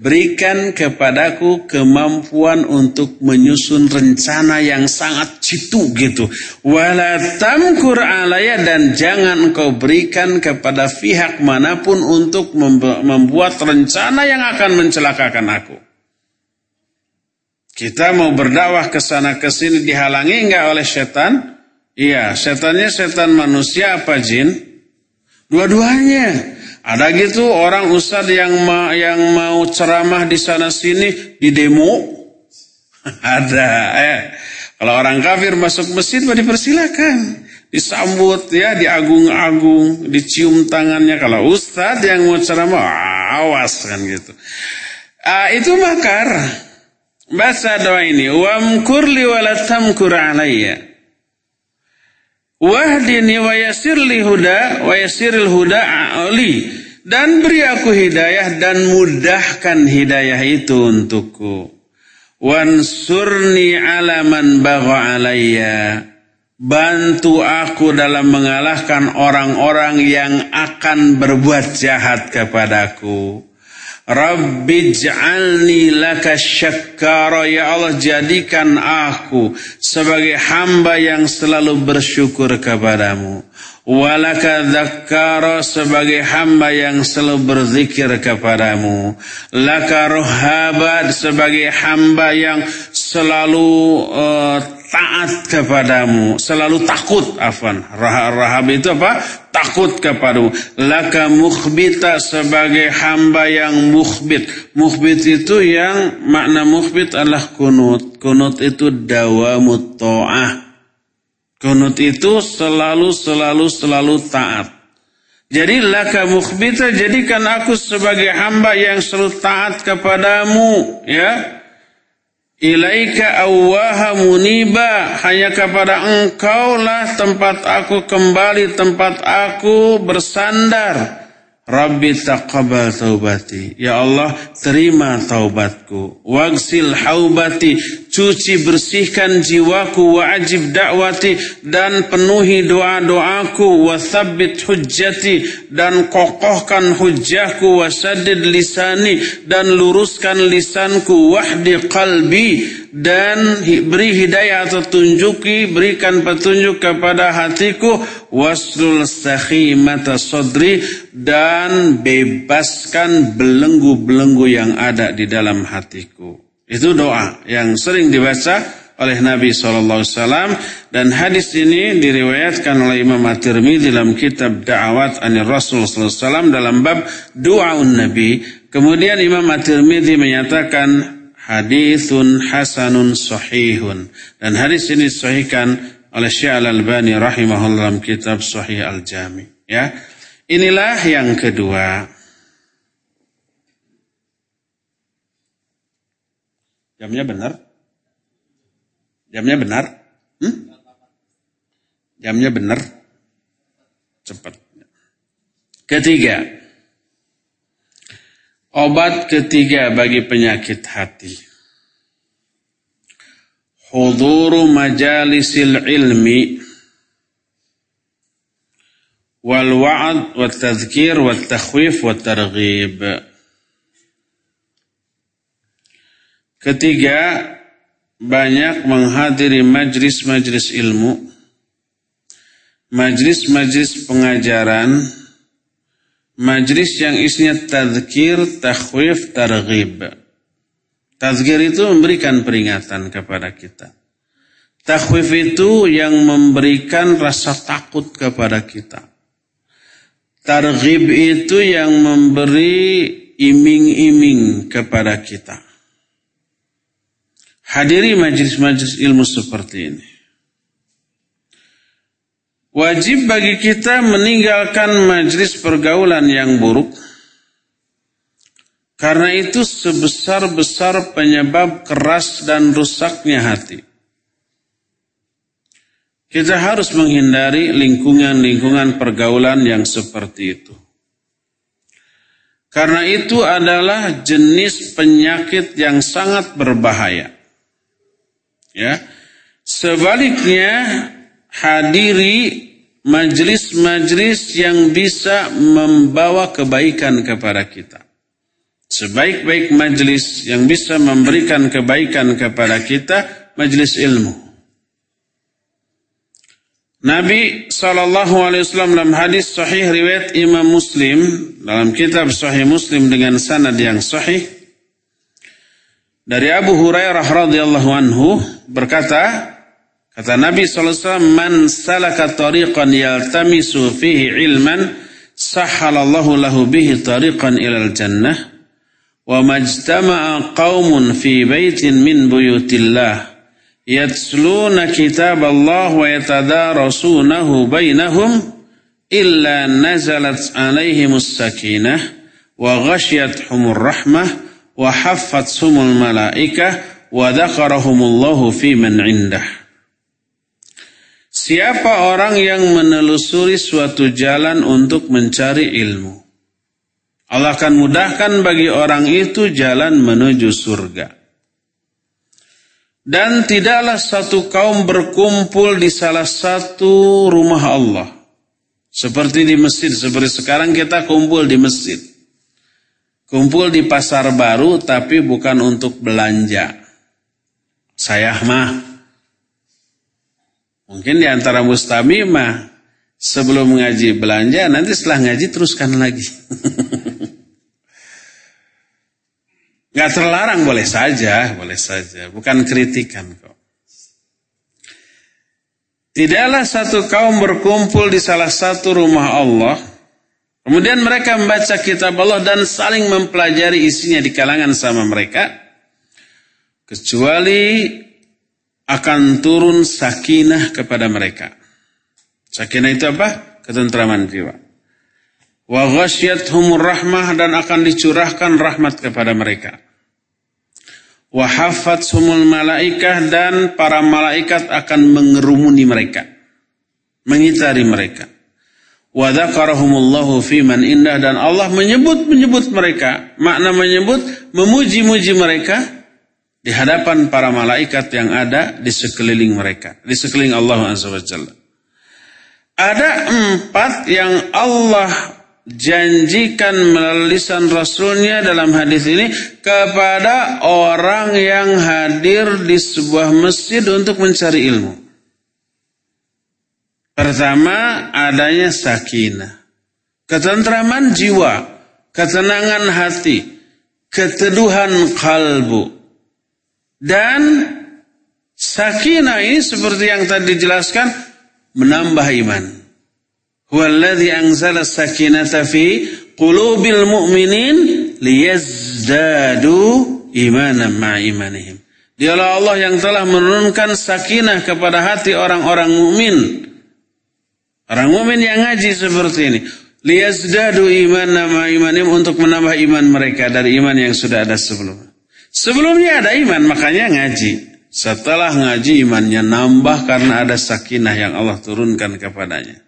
Berikan kepadaku kemampuan untuk menyusun rencana yang sangat citu gitu. Wala tamkur alaya dan jangan engkau berikan kepada pihak mana pun untuk membuat rencana yang akan mencelakakan aku. Kita mau berdakwah ke sana ke sini dihalangi enggak oleh setan? Iya, setannya setan manusia apa jin? Dua-duanya. Ada gitu orang ustad yang ma yang mau ceramah di sana sini di demo? Ada. Eh. Kalau orang kafir masuk masjid dipersilakan. Disambut ya, diagung-agung, dicium tangannya. Kalau ustad yang mau ceramah, awas kan gitu. Ah, itu makar. Baca doa ini. Wamkurli walatamkur alayya. Wahdini wa yassirli huda wa yassiril huda ali dan beri aku hidayah dan mudahkan hidayah itu untukku. Wansurni ala man bagha alayya. Bantu aku dalam mengalahkan orang-orang yang akan berbuat jahat kepadaku. Rabbi ja'alni laka syakkara. Ya Allah jadikan aku sebagai hamba yang selalu bersyukur kepadamu. Walaka dzakkara sebagai hamba yang selalu berzikir kepadamu. Laka rohaba sebagai hamba yang selalu uh, taat kepadamu, selalu takut afan. Rahab, rahab itu apa? Takut kepadamu. Laka mukhbita sebagai hamba yang mukhbit. Mukhbit itu yang makna mukhbit adalah kunut. Kunut itu dawamut ta'ah. Kunut itu selalu, selalu, selalu taat. Jadi laka mukhbita jadikan aku sebagai hamba yang selalu taat kepadamu ya. Ilaika awwaha muniba hanya kepada engkaulah tempat aku kembali tempat aku bersandar. Rabbi taqabbal taubati. Ya Allah, terima taubatku. Wagsil haubati, cuci bersihkan jiwaku wa ajib dakwati dan penuhi doa-doaku wa thabbit hujjati dan kokohkan hujjahku wa sadid lisani dan luruskan lisanku wahdi qalbi dan beri hidayah atau tunjuki berikan petunjuk kepada hatiku waslul sakhimata sodri dan bebaskan belenggu-belenggu yang ada di dalam hatiku itu doa yang sering dibaca oleh Nabi SAW dan hadis ini diriwayatkan oleh Imam At-Tirmidzi dalam kitab Da'awat Anir Rasul SAW dalam bab doaun Nabi. Kemudian Imam At-Tirmidzi menyatakan hadithun hasanun sahihun. Dan hadis ini disahihkan oleh Syekh Al-Albani rahimahullah dalam kitab Sahih Al-Jami. Ya. Inilah yang kedua. Jamnya benar? Jamnya benar? Hmm? Jamnya benar? Cepat. Ketiga. Obat ketiga bagi penyakit hati. Huduru majalisil ilmi wal wa'ad wa tazkir wa takhwif wa targhib. Ketiga, banyak menghadiri majlis-majlis ilmu, majlis-majlis pengajaran, majlis yang isinya tazkir, takhwif, targhib. Tazkir itu memberikan peringatan kepada kita. Takhwif itu yang memberikan rasa takut kepada kita. Targhib itu yang memberi iming-iming kepada kita. Hadiri majlis-majlis ilmu seperti ini. Wajib bagi kita meninggalkan majlis pergaulan yang buruk. Karena itu sebesar-besar penyebab keras dan rusaknya hati. Kita harus menghindari lingkungan-lingkungan pergaulan yang seperti itu. Karena itu adalah jenis penyakit yang sangat berbahaya. Ya. Sebaliknya hadiri majlis-majlis yang bisa membawa kebaikan kepada kita. Sebaik-baik majlis yang bisa memberikan kebaikan kepada kita, majlis ilmu. Nabi SAW dalam hadis sahih riwayat Imam Muslim dalam kitab Sahih Muslim dengan sanad yang sahih dari Abu Hurairah radhiyallahu anhu berkata Kata Nabi SAW, Man salaka tariqan yaltamisu fihi ilman, sahalallahu lahu bihi tariqan ilal jannah. Wa majtama'a qawmun fi baitin min buyutillah. Kitab Allah wa yatadarasunahu bainahum. Illa nazalat alaihimus sakinah. Wa ghasyiathumur rahmah. Wa haffathumul malaikah. Wa dhakarahumullahu fi man indah. Siapa orang yang menelusuri suatu jalan untuk mencari ilmu? Allah akan mudahkan bagi orang itu jalan menuju surga. Dan tidaklah satu kaum berkumpul di salah satu rumah Allah. Seperti di masjid, seperti sekarang kita kumpul di masjid. Kumpul di pasar baru tapi bukan untuk belanja. Saya mah Mungkin di antara mustamimah sebelum ngaji belanja, nanti setelah ngaji teruskan lagi. Gak terlarang boleh saja, boleh saja. Bukan kritikan kok. Tidaklah satu kaum berkumpul di salah satu rumah Allah. Kemudian mereka membaca kitab Allah dan saling mempelajari isinya di kalangan sama mereka. Kecuali akan turun sakinah kepada mereka. Sakinah itu apa? Ketentraman jiwa. wa ghasyiyatuhumur rahmah dan akan dicurahkan rahmat kepada mereka. Wa haffathumul malaikah dan para malaikat akan mengerumuni mereka, mengitari mereka. Wa dzakarahumullahu fi man indah dan Allah menyebut-menyebut mereka, makna menyebut memuji-muji mereka di hadapan para malaikat yang ada di sekeliling mereka, di sekeliling Allah Azza wa Jalla. Ada empat yang Allah janjikan melalui lisan Rasulnya dalam hadis ini kepada orang yang hadir di sebuah masjid untuk mencari ilmu. Pertama adanya sakinah, ketentraman jiwa, ketenangan hati, keteduhan kalbu. Dan sakinah ini seperti yang tadi dijelaskan menambah iman. Huwallazi anzala sakinata fi qulubil mu'minin liyazdadu imanan ma'a imanihim. Dialah Allah yang telah menurunkan sakinah kepada hati orang-orang mukmin. Orang mukmin yang ngaji seperti ini. Liyazdadu imanan ma'a imanihim untuk menambah iman mereka dari iman yang sudah ada sebelumnya. Sebelumnya ada iman makanya ngaji. Setelah ngaji imannya nambah karena ada sakinah yang Allah turunkan kepadanya.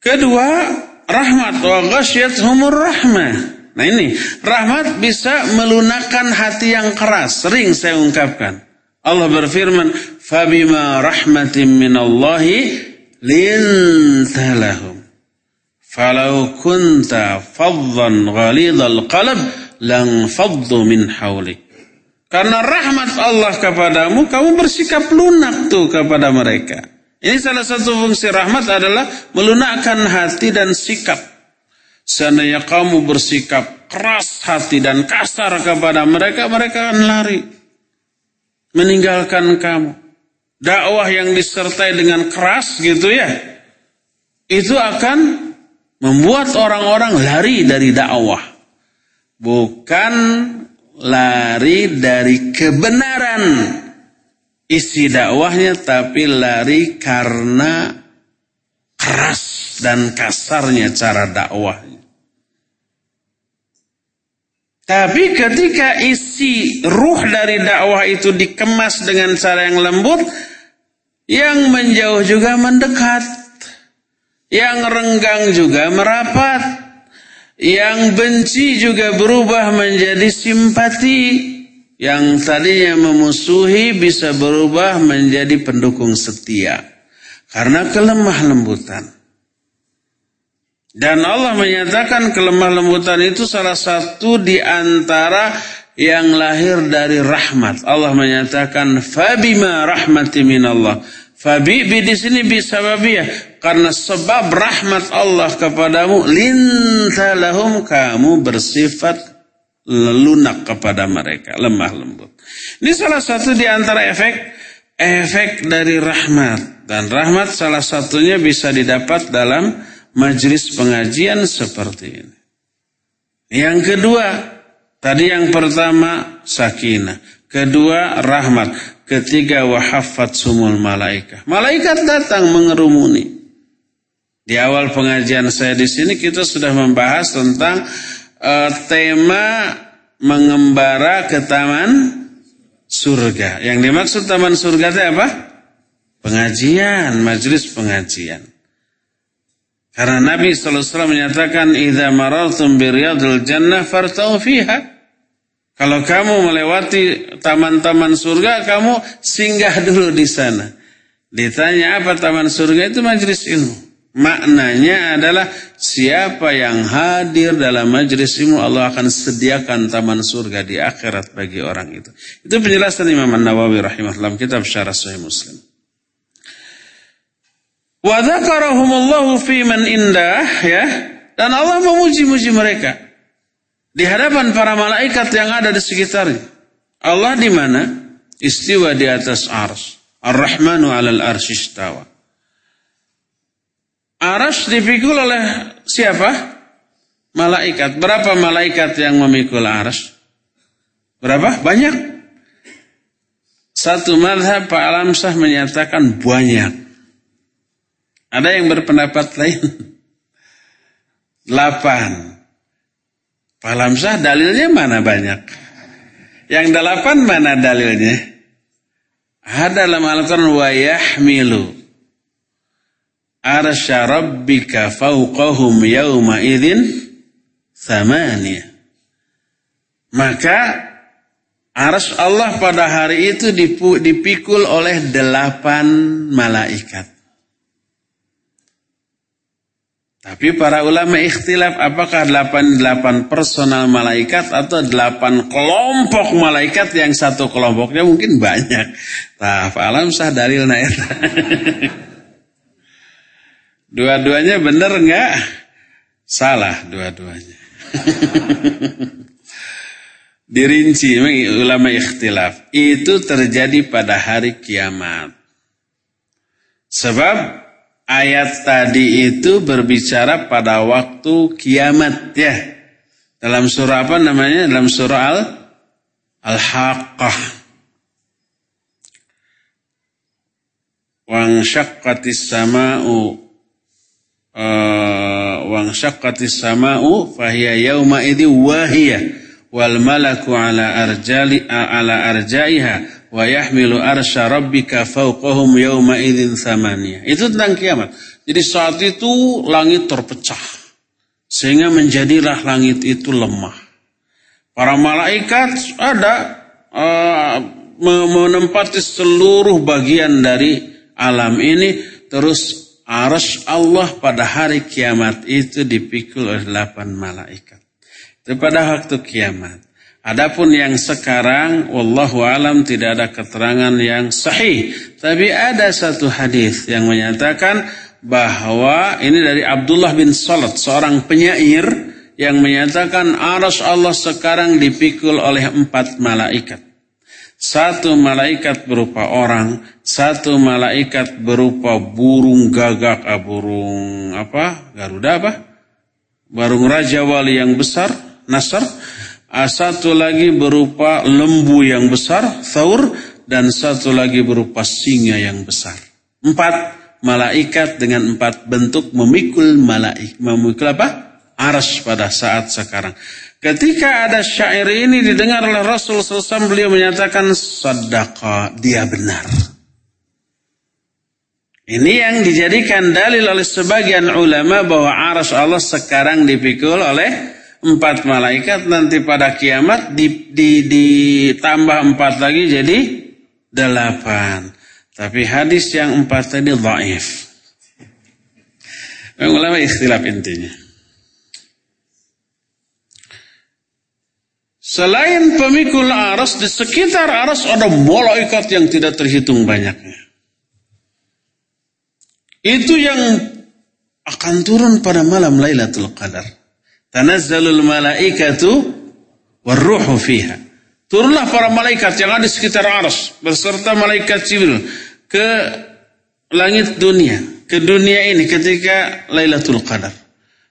Kedua, rahmat wa humur rahmah. Nah ini, rahmat bisa melunakkan hati yang keras. Sering saya ungkapkan. Allah berfirman, "Fabima rahmatin minallahi lintalahum." Falau kunta faddan ghalidhal qalb lang faddu min hawlik. Karena rahmat Allah kepadamu, kamu bersikap lunak tuh kepada mereka. Ini salah satu fungsi rahmat adalah melunakkan hati dan sikap. Seandainya kamu bersikap keras hati dan kasar kepada mereka, mereka akan lari. Meninggalkan kamu. Dakwah yang disertai dengan keras gitu ya. Itu akan membuat orang-orang lari dari dakwah. Bukan lari dari kebenaran isi dakwahnya tapi lari karena keras dan kasarnya cara dakwahnya. Tapi ketika isi ruh dari dakwah itu dikemas dengan cara yang lembut, yang menjauh juga mendekat, yang renggang juga merapat, yang benci juga berubah menjadi simpati, yang tadinya memusuhi bisa berubah menjadi pendukung setia karena kelemah lembutan. Dan Allah menyatakan kelemah lembutan itu salah satu di antara yang lahir dari rahmat. Allah menyatakan fabima rahmati minallah. Fabi di sini bisa ya karena sebab rahmat Allah kepadamu lintalahum kamu bersifat lunak kepada mereka, lemah lembut. Ini salah satu di antara efek efek dari rahmat dan rahmat salah satunya bisa didapat dalam majelis pengajian seperti ini. Yang kedua, tadi yang pertama sakinah, kedua rahmat, ketiga wahafat sumul malaika. Malaikat datang mengerumuni. Di awal pengajian saya di sini kita sudah membahas tentang uh, tema mengembara ke taman surga. Yang dimaksud taman surga itu apa? Pengajian, majelis pengajian. Karena Nabi SAW menyatakan, "Idza marartum bi riyadil jannah fartau fiha." Kalau kamu melewati taman-taman surga, kamu singgah dulu di sana. Ditanya apa taman surga itu majelis ilmu. Maknanya adalah siapa yang hadir dalam majlis ilmu Allah akan sediakan taman surga di akhirat bagi orang itu. Itu penjelasan Imam An-Nawawi rahimahullah kitab Syarah Sahih Muslim. Wa dzakarahumullahu fi man indah ya dan Allah memuji-muji mereka di hadapan para malaikat yang ada di sekitarnya. Allah di mana? Istiwa di atas ars. Ar-Rahmanu 'alal arsy istawa. Arash dipikul oleh siapa? Malaikat. Berapa malaikat yang memikul arash? Berapa? Banyak. Satu madhab Pak Alamsah menyatakan banyak. Ada yang berpendapat lain. Delapan. Pak sah dalilnya mana banyak? Yang delapan mana dalilnya? Ada dalam Al-Quran wa yahmilu arsya rabbika fawqahum yawma idhin thamaniya. Maka ars Allah pada hari itu dipikul oleh delapan malaikat. Tapi para ulama ikhtilaf apakah delapan delapan personal malaikat atau delapan kelompok malaikat yang satu kelompoknya mungkin banyak. Nah, alam sah dalil naik. Dua-duanya benar enggak? Salah dua-duanya. Dirinci ulama ikhtilaf. Itu terjadi pada hari kiamat. Sebab ayat tadi itu berbicara pada waktu kiamat ya. Dalam surah apa namanya? Dalam surah Al Al-Haqqah. Wang syaqqatis sama'u uh, wang syaqqatis sama'u fahiya yauma idhi wahiyah wal malaku ala arjali ala arjaiha wa yahmilu arsya rabbika fawqahum yawma idzin thamaniya. Itu tentang kiamat. Jadi saat itu langit terpecah sehingga menjadilah langit itu lemah. Para malaikat ada uh, menempati seluruh bagian dari alam ini terus arsy Allah pada hari kiamat itu dipikul oleh delapan malaikat. Itu pada waktu kiamat. Adapun yang sekarang, wallahu alam tidak ada keterangan yang sahih. Tapi ada satu hadis yang menyatakan bahwa ini dari Abdullah bin Salat, seorang penyair yang menyatakan aras Allah sekarang dipikul oleh empat malaikat. Satu malaikat berupa orang, satu malaikat berupa burung gagak, ah, burung apa? Garuda apa? Burung Raja Wali yang besar, Nasr satu lagi berupa lembu yang besar, thaur, dan satu lagi berupa singa yang besar. Empat malaikat dengan empat bentuk memikul malaik. Memikul apa? Aras pada saat sekarang. Ketika ada syair ini didengar oleh Rasul SAW, beliau menyatakan, sadaqah, dia benar. Ini yang dijadikan dalil oleh sebagian ulama bahwa aras Allah sekarang dipikul oleh empat malaikat nanti pada kiamat di, di, ditambah empat lagi jadi delapan. Tapi hadis yang empat tadi dhaif. Ulama ikhtilaf intinya. Selain pemikul aras, di sekitar aras ada malaikat yang tidak terhitung banyaknya. Itu yang akan turun pada malam Lailatul Qadar. Tanazzalul malaikatu warruhu fiha. Turunlah para malaikat yang ada di sekitar ars beserta malaikat Jibril ke langit dunia, ke dunia ini ketika Lailatul Qadar.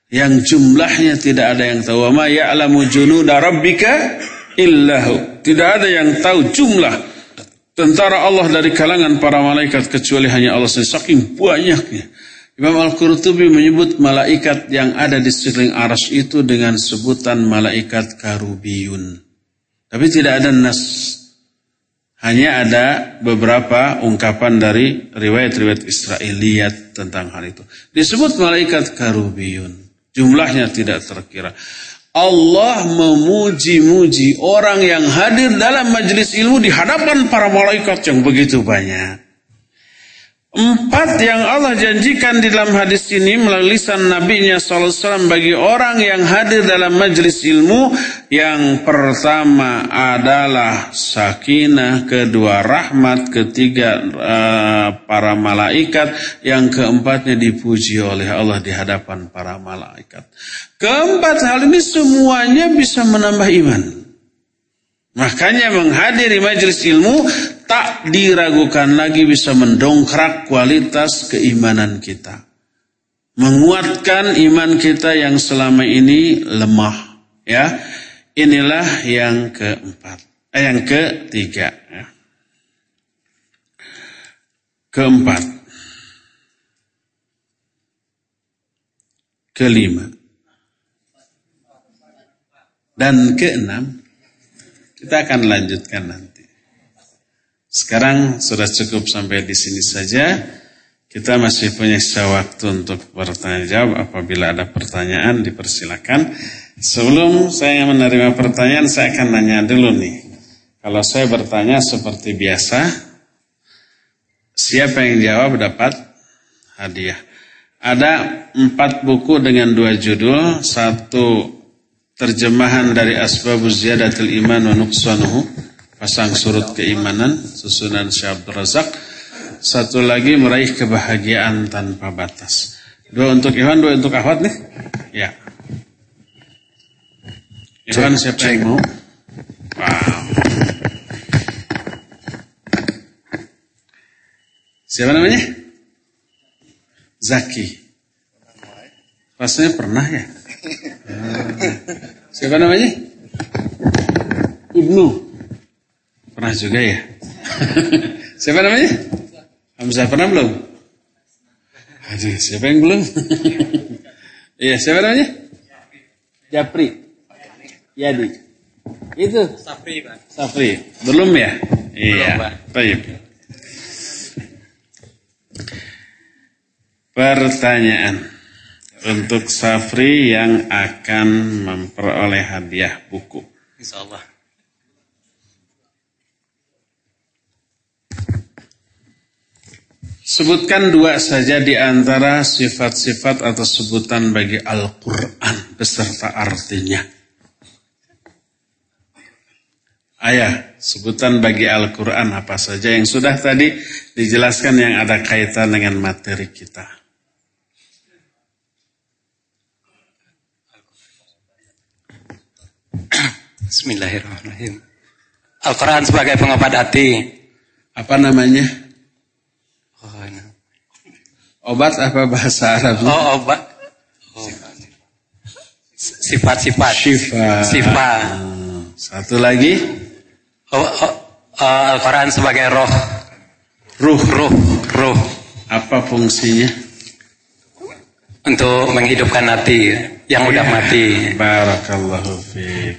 Yang jumlahnya tidak ada yang tahu. Ma ya'lamu junuda rabbika illahu. Tidak ada yang tahu jumlah tentara Allah dari kalangan para malaikat kecuali hanya Allah saking banyaknya. Imam Al-Qurtubi menyebut malaikat yang ada di sekeliling aras itu dengan sebutan malaikat karubiyun. Tapi tidak ada nas. Hanya ada beberapa ungkapan dari riwayat-riwayat Israeliat tentang hal itu. Disebut malaikat karubiyun. Jumlahnya tidak terkira. Allah memuji-muji orang yang hadir dalam majelis ilmu di hadapan para malaikat yang begitu banyak. Empat yang Allah janjikan di dalam hadis ini melalui lisan Nabi-Nya SAW bagi orang yang hadir dalam majlis ilmu. Yang pertama adalah sakinah, kedua rahmat, ketiga uh, para malaikat, yang keempatnya dipuji oleh Allah di hadapan para malaikat. Keempat hal ini semuanya bisa menambah iman. Makanya menghadiri majlis ilmu tak diragukan lagi bisa mendongkrak kualitas keimanan kita. Menguatkan iman kita yang selama ini lemah. Ya, inilah yang keempat. Eh, yang ketiga. Ya. Keempat. Kelima. dan keenam kita akan lanjutkan nanti. Sekarang sudah cukup sampai di sini saja. Kita masih punya sisa waktu untuk bertanya jawab. Apabila ada pertanyaan, dipersilakan. Sebelum saya menerima pertanyaan, saya akan nanya dulu nih. Kalau saya bertanya seperti biasa, siapa yang jawab dapat hadiah. Ada empat buku dengan dua judul. Satu terjemahan dari Asbabuz Ziyadatul Iman wa Nuqsanuhu. Pasang surut keimanan, susunan Syekh Abdul Razak satu lagi meraih kebahagiaan tanpa batas. Dua untuk Iwan, dua untuk Ahwat nih? Ya. Iwan siapa yang mau? Wow. Siapa namanya? Zaki. Rasanya pernah ya? Siapa namanya? Ibnu. Pernah juga ya? Siapa namanya? Hamzah pernah belum? Aduh, siapa yang belum? Iya, siapa namanya? Japri. Yadi. Itu. Safri, Pak. Safri. Belum ya? Iya. Baik. Pertanyaan untuk Safri yang akan memperoleh hadiah buku. Insya Allah. Sebutkan dua saja di antara sifat-sifat atau sebutan bagi Al-Quran beserta artinya. Ayah, sebutan bagi Al-Quran apa saja yang sudah tadi dijelaskan yang ada kaitan dengan materi kita. Bismillahirrahmanirrahim. Al-Quran sebagai pengobat hati. Apa namanya? Obat apa bahasa Arab? Oh, obat. Sifat-sifat. Sifat. Sifat. Satu lagi. Oh, oh, uh, Al-Quran sebagai roh. Ruh. Ruh. Ruh. Apa fungsinya? Untuk menghidupkan hati yang udah ya. mati. Barakallahu fiik.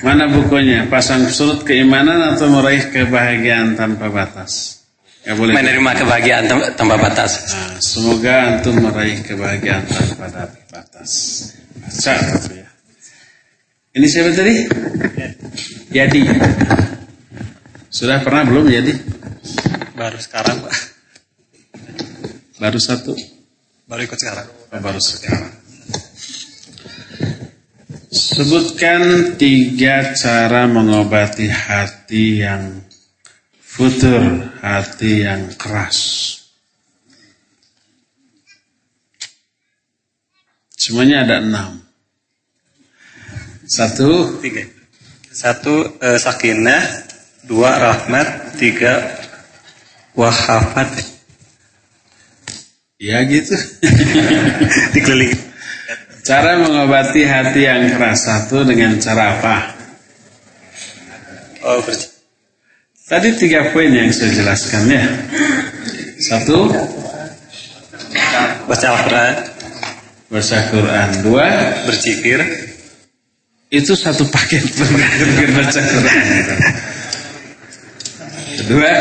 Mana bukunya? Pasang surut keimanan atau meraih kebahagiaan tanpa batas? Ya, boleh menerima kebahagiaan tanpa batas. Nah, semoga antum meraih kebahagiaan tanpa batas. Baca ya. Ini siapa tadi? Yadi. Sudah pernah belum Yadi? Baru sekarang, Pak. Baru satu? Baru ikut sekarang. Oh, baru sekarang. Sebutkan tiga cara mengobati hati yang futur hati yang keras. Semuanya ada enam. Satu, tiga. Satu eh, sakinah, dua rahmat, tiga wahafat. Ya gitu. Dikelilingi. Cara mengobati hati yang keras satu dengan cara apa? Oh, berarti Tadi tiga poin yang saya jelaskan ya. Satu, baca Al-Quran. Baca Quran. Dua, berzikir. Itu satu paket berzikir baca Quran. Kedua,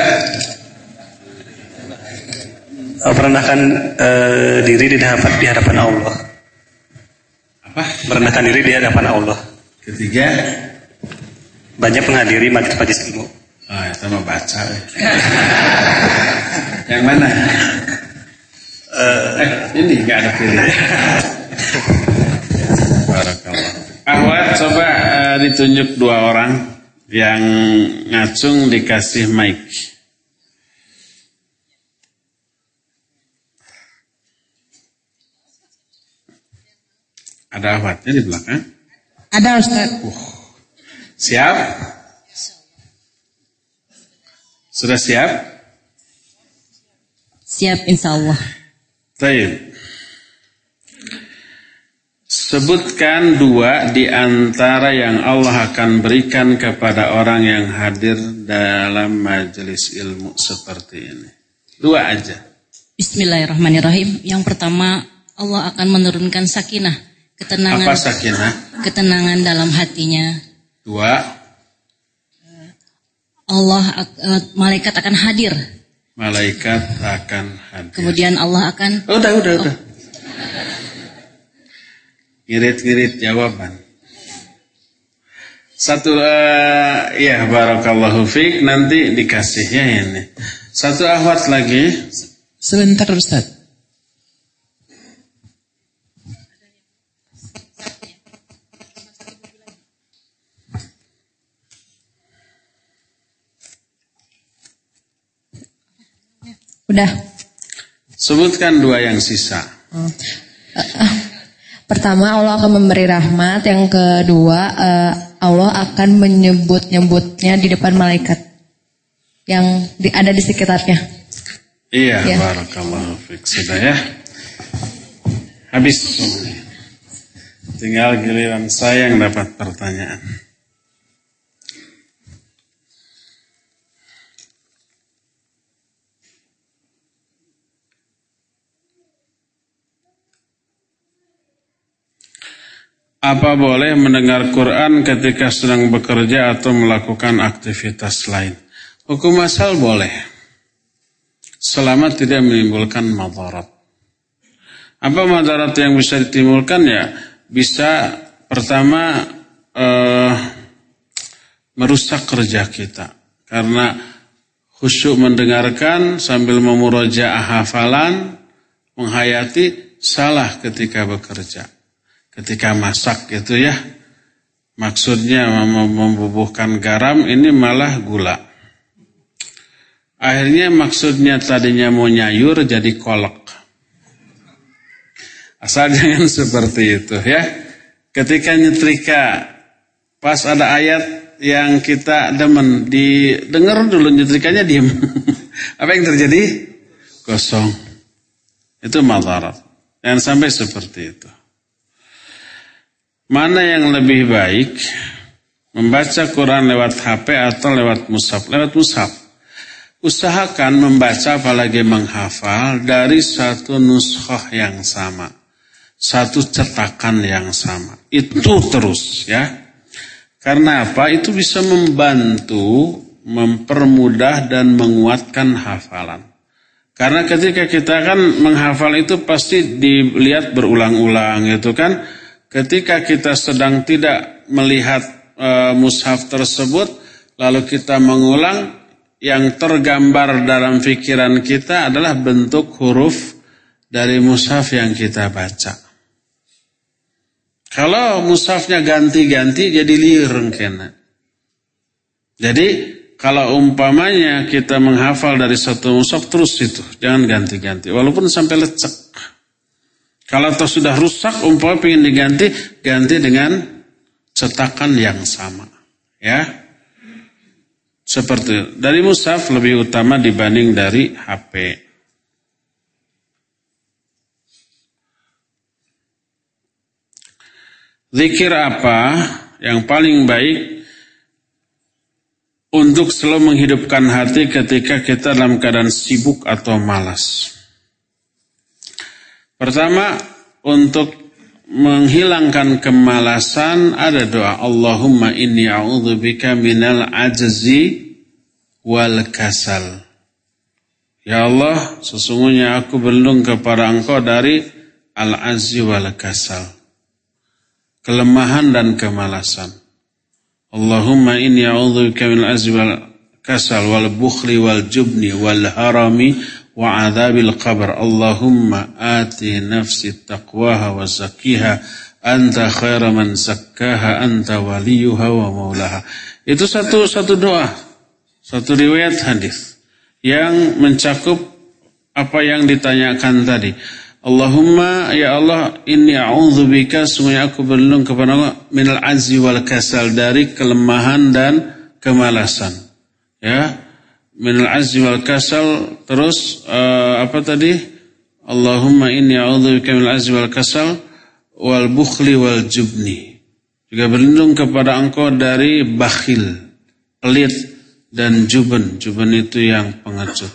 merendahkan uh, diri di hadapan, di hadapan Allah. Apa? Merendahkan diri di hadapan Allah. Ketiga, banyak menghadiri majlis ilmu. Ah, itu mau baca. Yang mana? Uh, eh, ini nggak ada pilih. Barakallah. Ahwat coba uh, ditunjuk dua orang yang ngacung dikasih mic. Ada ahwatnya di belakang? Ada Ustaz. Uh. Siap? Sudah siap? Siap insya Allah. Baik. Sebutkan dua di antara yang Allah akan berikan kepada orang yang hadir dalam majelis ilmu seperti ini. Dua aja. Bismillahirrahmanirrahim. Yang pertama, Allah akan menurunkan sakinah, ketenangan. Apa sakinah? ketenangan dalam hatinya. Dua, Allah eh, malaikat akan hadir. malaikat akan hadir. Kemudian Allah akan Oh, udah, udah, udah. Ngirit-ngirit jawaban. Satu, uh, ya barakallahu fiq, nanti dikasih ya ini. Satu ahwat lagi. Sebentar Ustaz. Udah. Sebutkan dua yang sisa. Oh. Pertama Allah akan memberi rahmat, yang kedua uh, Allah akan menyebut-nyebutnya di depan malaikat yang di, ada di sekitarnya. Iya, ya. barakallahu fiik. Sudah ya. Habis. Tinggal giliran saya yang dapat pertanyaan. Apa boleh mendengar Quran ketika sedang bekerja atau melakukan aktivitas lain? Hukum asal boleh. Selama tidak menimbulkan madarat. Apa madarat yang bisa ditimbulkan ya? Bisa pertama eh, merusak kerja kita. Karena khusyuk mendengarkan sambil memuroja hafalan, menghayati salah ketika bekerja ketika masak gitu ya. Maksudnya membubuhkan garam ini malah gula. Akhirnya maksudnya tadinya mau nyayur jadi kolak. Asal jangan seperti itu ya. Ketika nyetrika pas ada ayat yang kita demen didengar dulu nyetrikanya diem. Apa yang terjadi? Kosong. Itu madarat. Jangan sampai seperti itu. Mana yang lebih baik membaca Quran lewat HP atau lewat mushaf? Lewat mushaf. Usahakan membaca apalagi menghafal dari satu nuskhoh yang sama. Satu cetakan yang sama. Itu terus ya. Karena apa? Itu bisa membantu, mempermudah dan menguatkan hafalan. Karena ketika kita kan menghafal itu pasti dilihat berulang-ulang gitu kan Ketika kita sedang tidak melihat e, mushaf tersebut, lalu kita mengulang, yang tergambar dalam pikiran kita adalah bentuk huruf dari mushaf yang kita baca. Kalau mushafnya ganti-ganti jadi liur kena. Jadi kalau umpamanya kita menghafal dari satu mushaf terus itu, jangan ganti-ganti. Walaupun sampai lecek. Kalau toh sudah rusak, umpama ingin diganti, ganti dengan cetakan yang sama. Ya, seperti dari musaf lebih utama dibanding dari HP. Zikir apa yang paling baik untuk selalu menghidupkan hati ketika kita dalam keadaan sibuk atau malas? Pertama, untuk menghilangkan kemalasan ada doa Allahumma inni a'udzubika minal ajzi wal kasal. Ya Allah, sesungguhnya aku berlindung kepada Engkau dari al-azzi wal kasal. Kelemahan dan kemalasan. Allahumma inni a'udzubika minal azzi wal kasal wal bukhli wal jubni wal harami وعذاب القبر اللهم آت نفسي تقواها وزكيها أنت خير من زكاها أنت وليها ومولاها itu satu satu doa satu riwayat hadis yang mencakup apa yang ditanyakan tadi Allahumma ya Allah inni a'udzubika sungguh aku berlindung kepada Allah minal azzi wal kasal dari kelemahan dan kemalasan ya minal azzi wal kasal. Terus uh, apa tadi? Allahumma inni a'udzubika minal azzi wal kasal wal bukhli wal jubni. Juga berlindung kepada engkau dari bakhil pelit dan juben. Juben itu yang pengecut.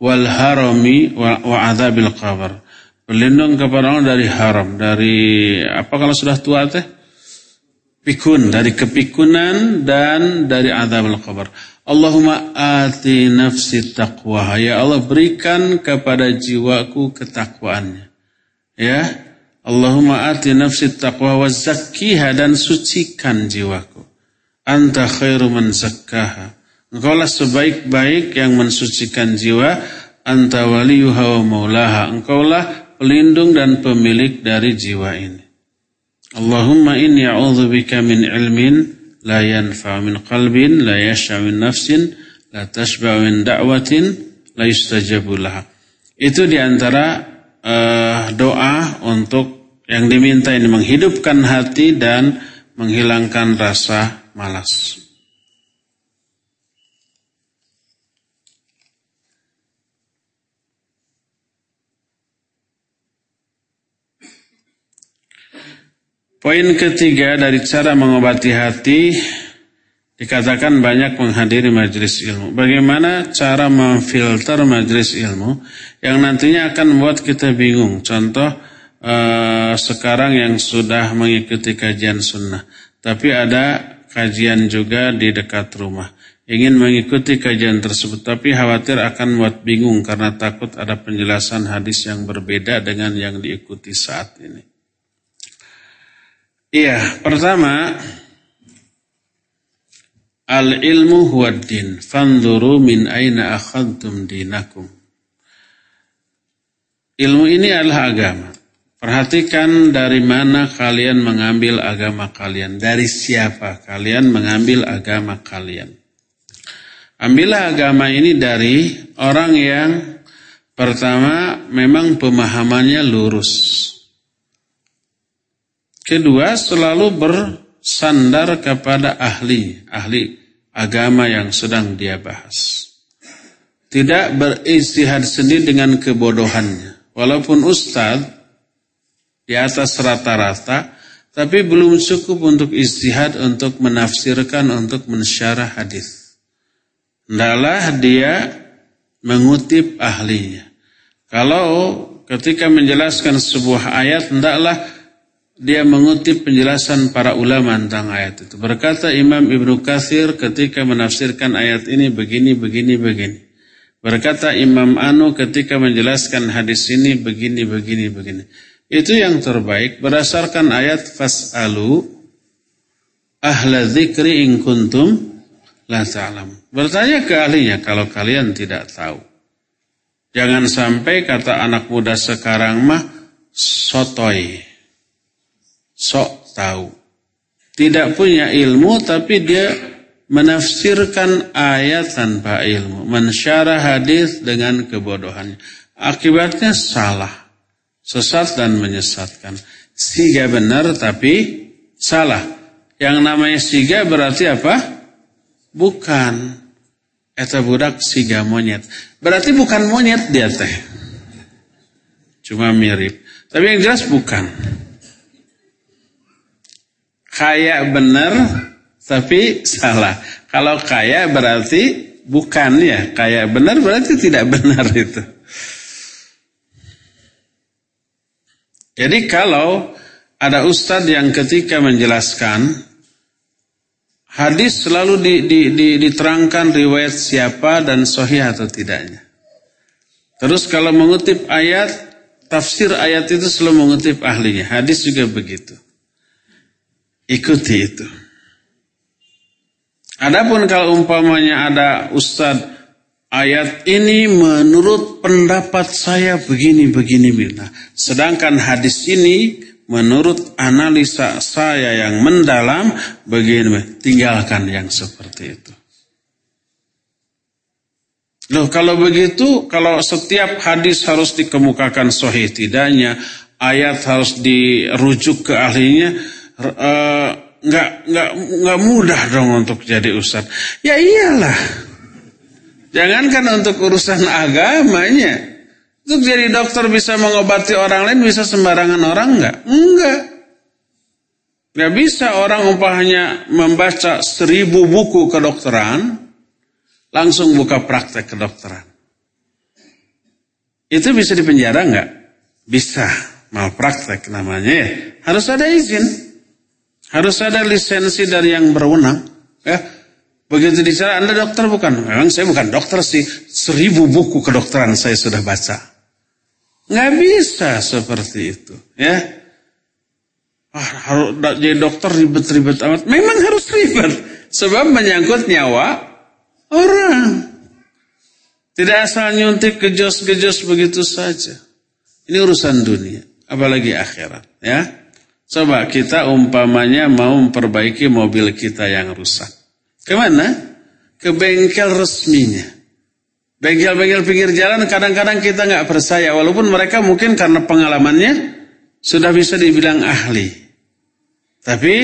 Wal harami wa, wa adzabil qabr. Berlindung kepada Allah dari haram dari apa kalau sudah tua teh? Pikun dari kepikunan dan dari azab al-qabr. Allahumma ati nafsi taqwa. Ya Allah berikan kepada jiwaku ketakwaannya. Ya. Allahumma ati nafsi taqwa wa zakkiha dan sucikan jiwaku. Anta khairu man zakkaha. Engkaulah sebaik-baik yang mensucikan jiwa. Anta waliyuha wa maulaha. Engkaulah pelindung dan pemilik dari jiwa ini. Allahumma inni a'udzubika min ilmin la yanfa min qalbin la yasha min nafsin la tashba min da'watin la yustajabu laha. Itu di antara uh, doa untuk yang diminta ini menghidupkan hati dan menghilangkan rasa malas. Poin ketiga dari cara mengobati hati dikatakan banyak menghadiri majelis ilmu. Bagaimana cara memfilter majelis ilmu yang nantinya akan membuat kita bingung. Contoh eh, sekarang yang sudah mengikuti kajian sunnah, tapi ada kajian juga di dekat rumah. Ingin mengikuti kajian tersebut, tapi khawatir akan membuat bingung karena takut ada penjelasan hadis yang berbeda dengan yang diikuti saat ini. Iya, pertama al-ilmu huwa din. Fanzuru min aina akhadtum dinakum. Ilmu ini adalah agama. Perhatikan dari mana kalian mengambil agama kalian. Dari siapa kalian mengambil agama kalian. Ambillah agama ini dari orang yang pertama memang pemahamannya lurus. Kedua, selalu bersandar kepada ahli, ahli agama yang sedang dia bahas. Tidak beristihad sendiri dengan kebodohannya. Walaupun ustadz di atas rata-rata, tapi belum cukup untuk istihad, untuk menafsirkan, untuk mensyarah hadis. Hendaklah dia mengutip ahlinya. Kalau ketika menjelaskan sebuah ayat, hendaklah dia mengutip penjelasan para ulama tentang ayat itu. Berkata Imam Ibnu Katsir ketika menafsirkan ayat ini begini, begini, begini. Berkata Imam Anu ketika menjelaskan hadis ini begini, begini, begini. Itu yang terbaik berdasarkan ayat fas'alu ahla dzikri in kuntum la ta'lam. Bertanya ke ahlinya kalau kalian tidak tahu. Jangan sampai kata anak muda sekarang mah sotoy sok tahu. Tidak punya ilmu tapi dia menafsirkan ayat tanpa ilmu. Mensyarah hadis dengan kebodohannya. Akibatnya salah. Sesat dan menyesatkan. Siga benar tapi salah. Yang namanya siga berarti apa? Bukan. Eta budak siga monyet. Berarti bukan monyet dia teh. Cuma mirip. Tapi yang jelas bukan kaya benar tapi salah. Kalau kaya berarti bukan ya, kaya benar berarti tidak benar itu. Jadi kalau ada ustadz yang ketika menjelaskan hadis selalu di, di, di, diterangkan riwayat siapa dan sahih atau tidaknya. Terus kalau mengutip ayat, tafsir ayat itu selalu mengutip ahlinya. Hadis juga begitu. Ikuti itu. Adapun kalau umpamanya ada ustadz ayat ini menurut pendapat saya begini begini bila. Sedangkan hadis ini menurut analisa saya yang mendalam begini tinggalkan yang seperti itu. Loh kalau begitu kalau setiap hadis harus dikemukakan sahih tidaknya ayat harus dirujuk ke ahlinya uh, nggak nggak nggak mudah dong untuk jadi ustad. Ya iyalah. Jangankan untuk urusan agamanya. Untuk jadi dokter bisa mengobati orang lain bisa sembarangan orang nggak? Enggak. Nggak bisa orang umpahnya membaca seribu buku kedokteran, langsung buka praktek kedokteran. Itu bisa dipenjara nggak? Bisa. Mal praktek namanya ya. Harus ada izin. Harus ada lisensi dari yang berwenang. Ya. Begitu bicara, Anda dokter bukan? Memang saya bukan dokter sih. Seribu buku kedokteran saya sudah baca. Nggak bisa seperti itu. Ya. Ah, harus jadi dokter ribet-ribet amat. Memang harus ribet. Sebab menyangkut nyawa orang. Tidak asal nyuntik gejos-gejos begitu saja. Ini urusan dunia. Apalagi akhirat. Ya. Coba kita umpamanya mau memperbaiki mobil kita yang rusak. Ke mana? Ke bengkel resminya. Bengkel-bengkel pinggir jalan kadang-kadang kita nggak percaya. Walaupun mereka mungkin karena pengalamannya sudah bisa dibilang ahli. Tapi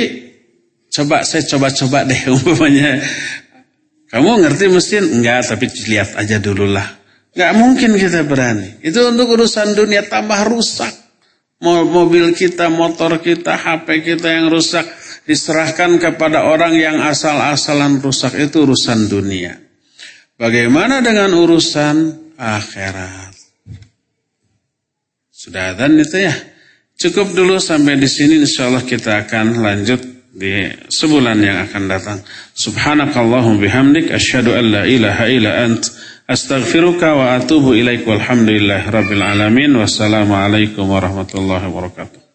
coba saya coba-coba deh umpamanya. Kamu ngerti mesin? Enggak, tapi lihat aja dulu lah. Nggak mungkin kita berani. Itu untuk urusan dunia tambah rusak mobil kita, motor kita, HP kita yang rusak diserahkan kepada orang yang asal-asalan rusak itu urusan dunia. Bagaimana dengan urusan akhirat? Sudah ada itu ya. Cukup dulu sampai di sini insya Allah kita akan lanjut di sebulan yang akan datang. Subhanakallahum bihamdik asyhadu an la ilaha illa ant Astaghfiruka wa atubu ilaik walhamdulillah rabbil alamin. Wassalamualaikum warahmatullahi wabarakatuh.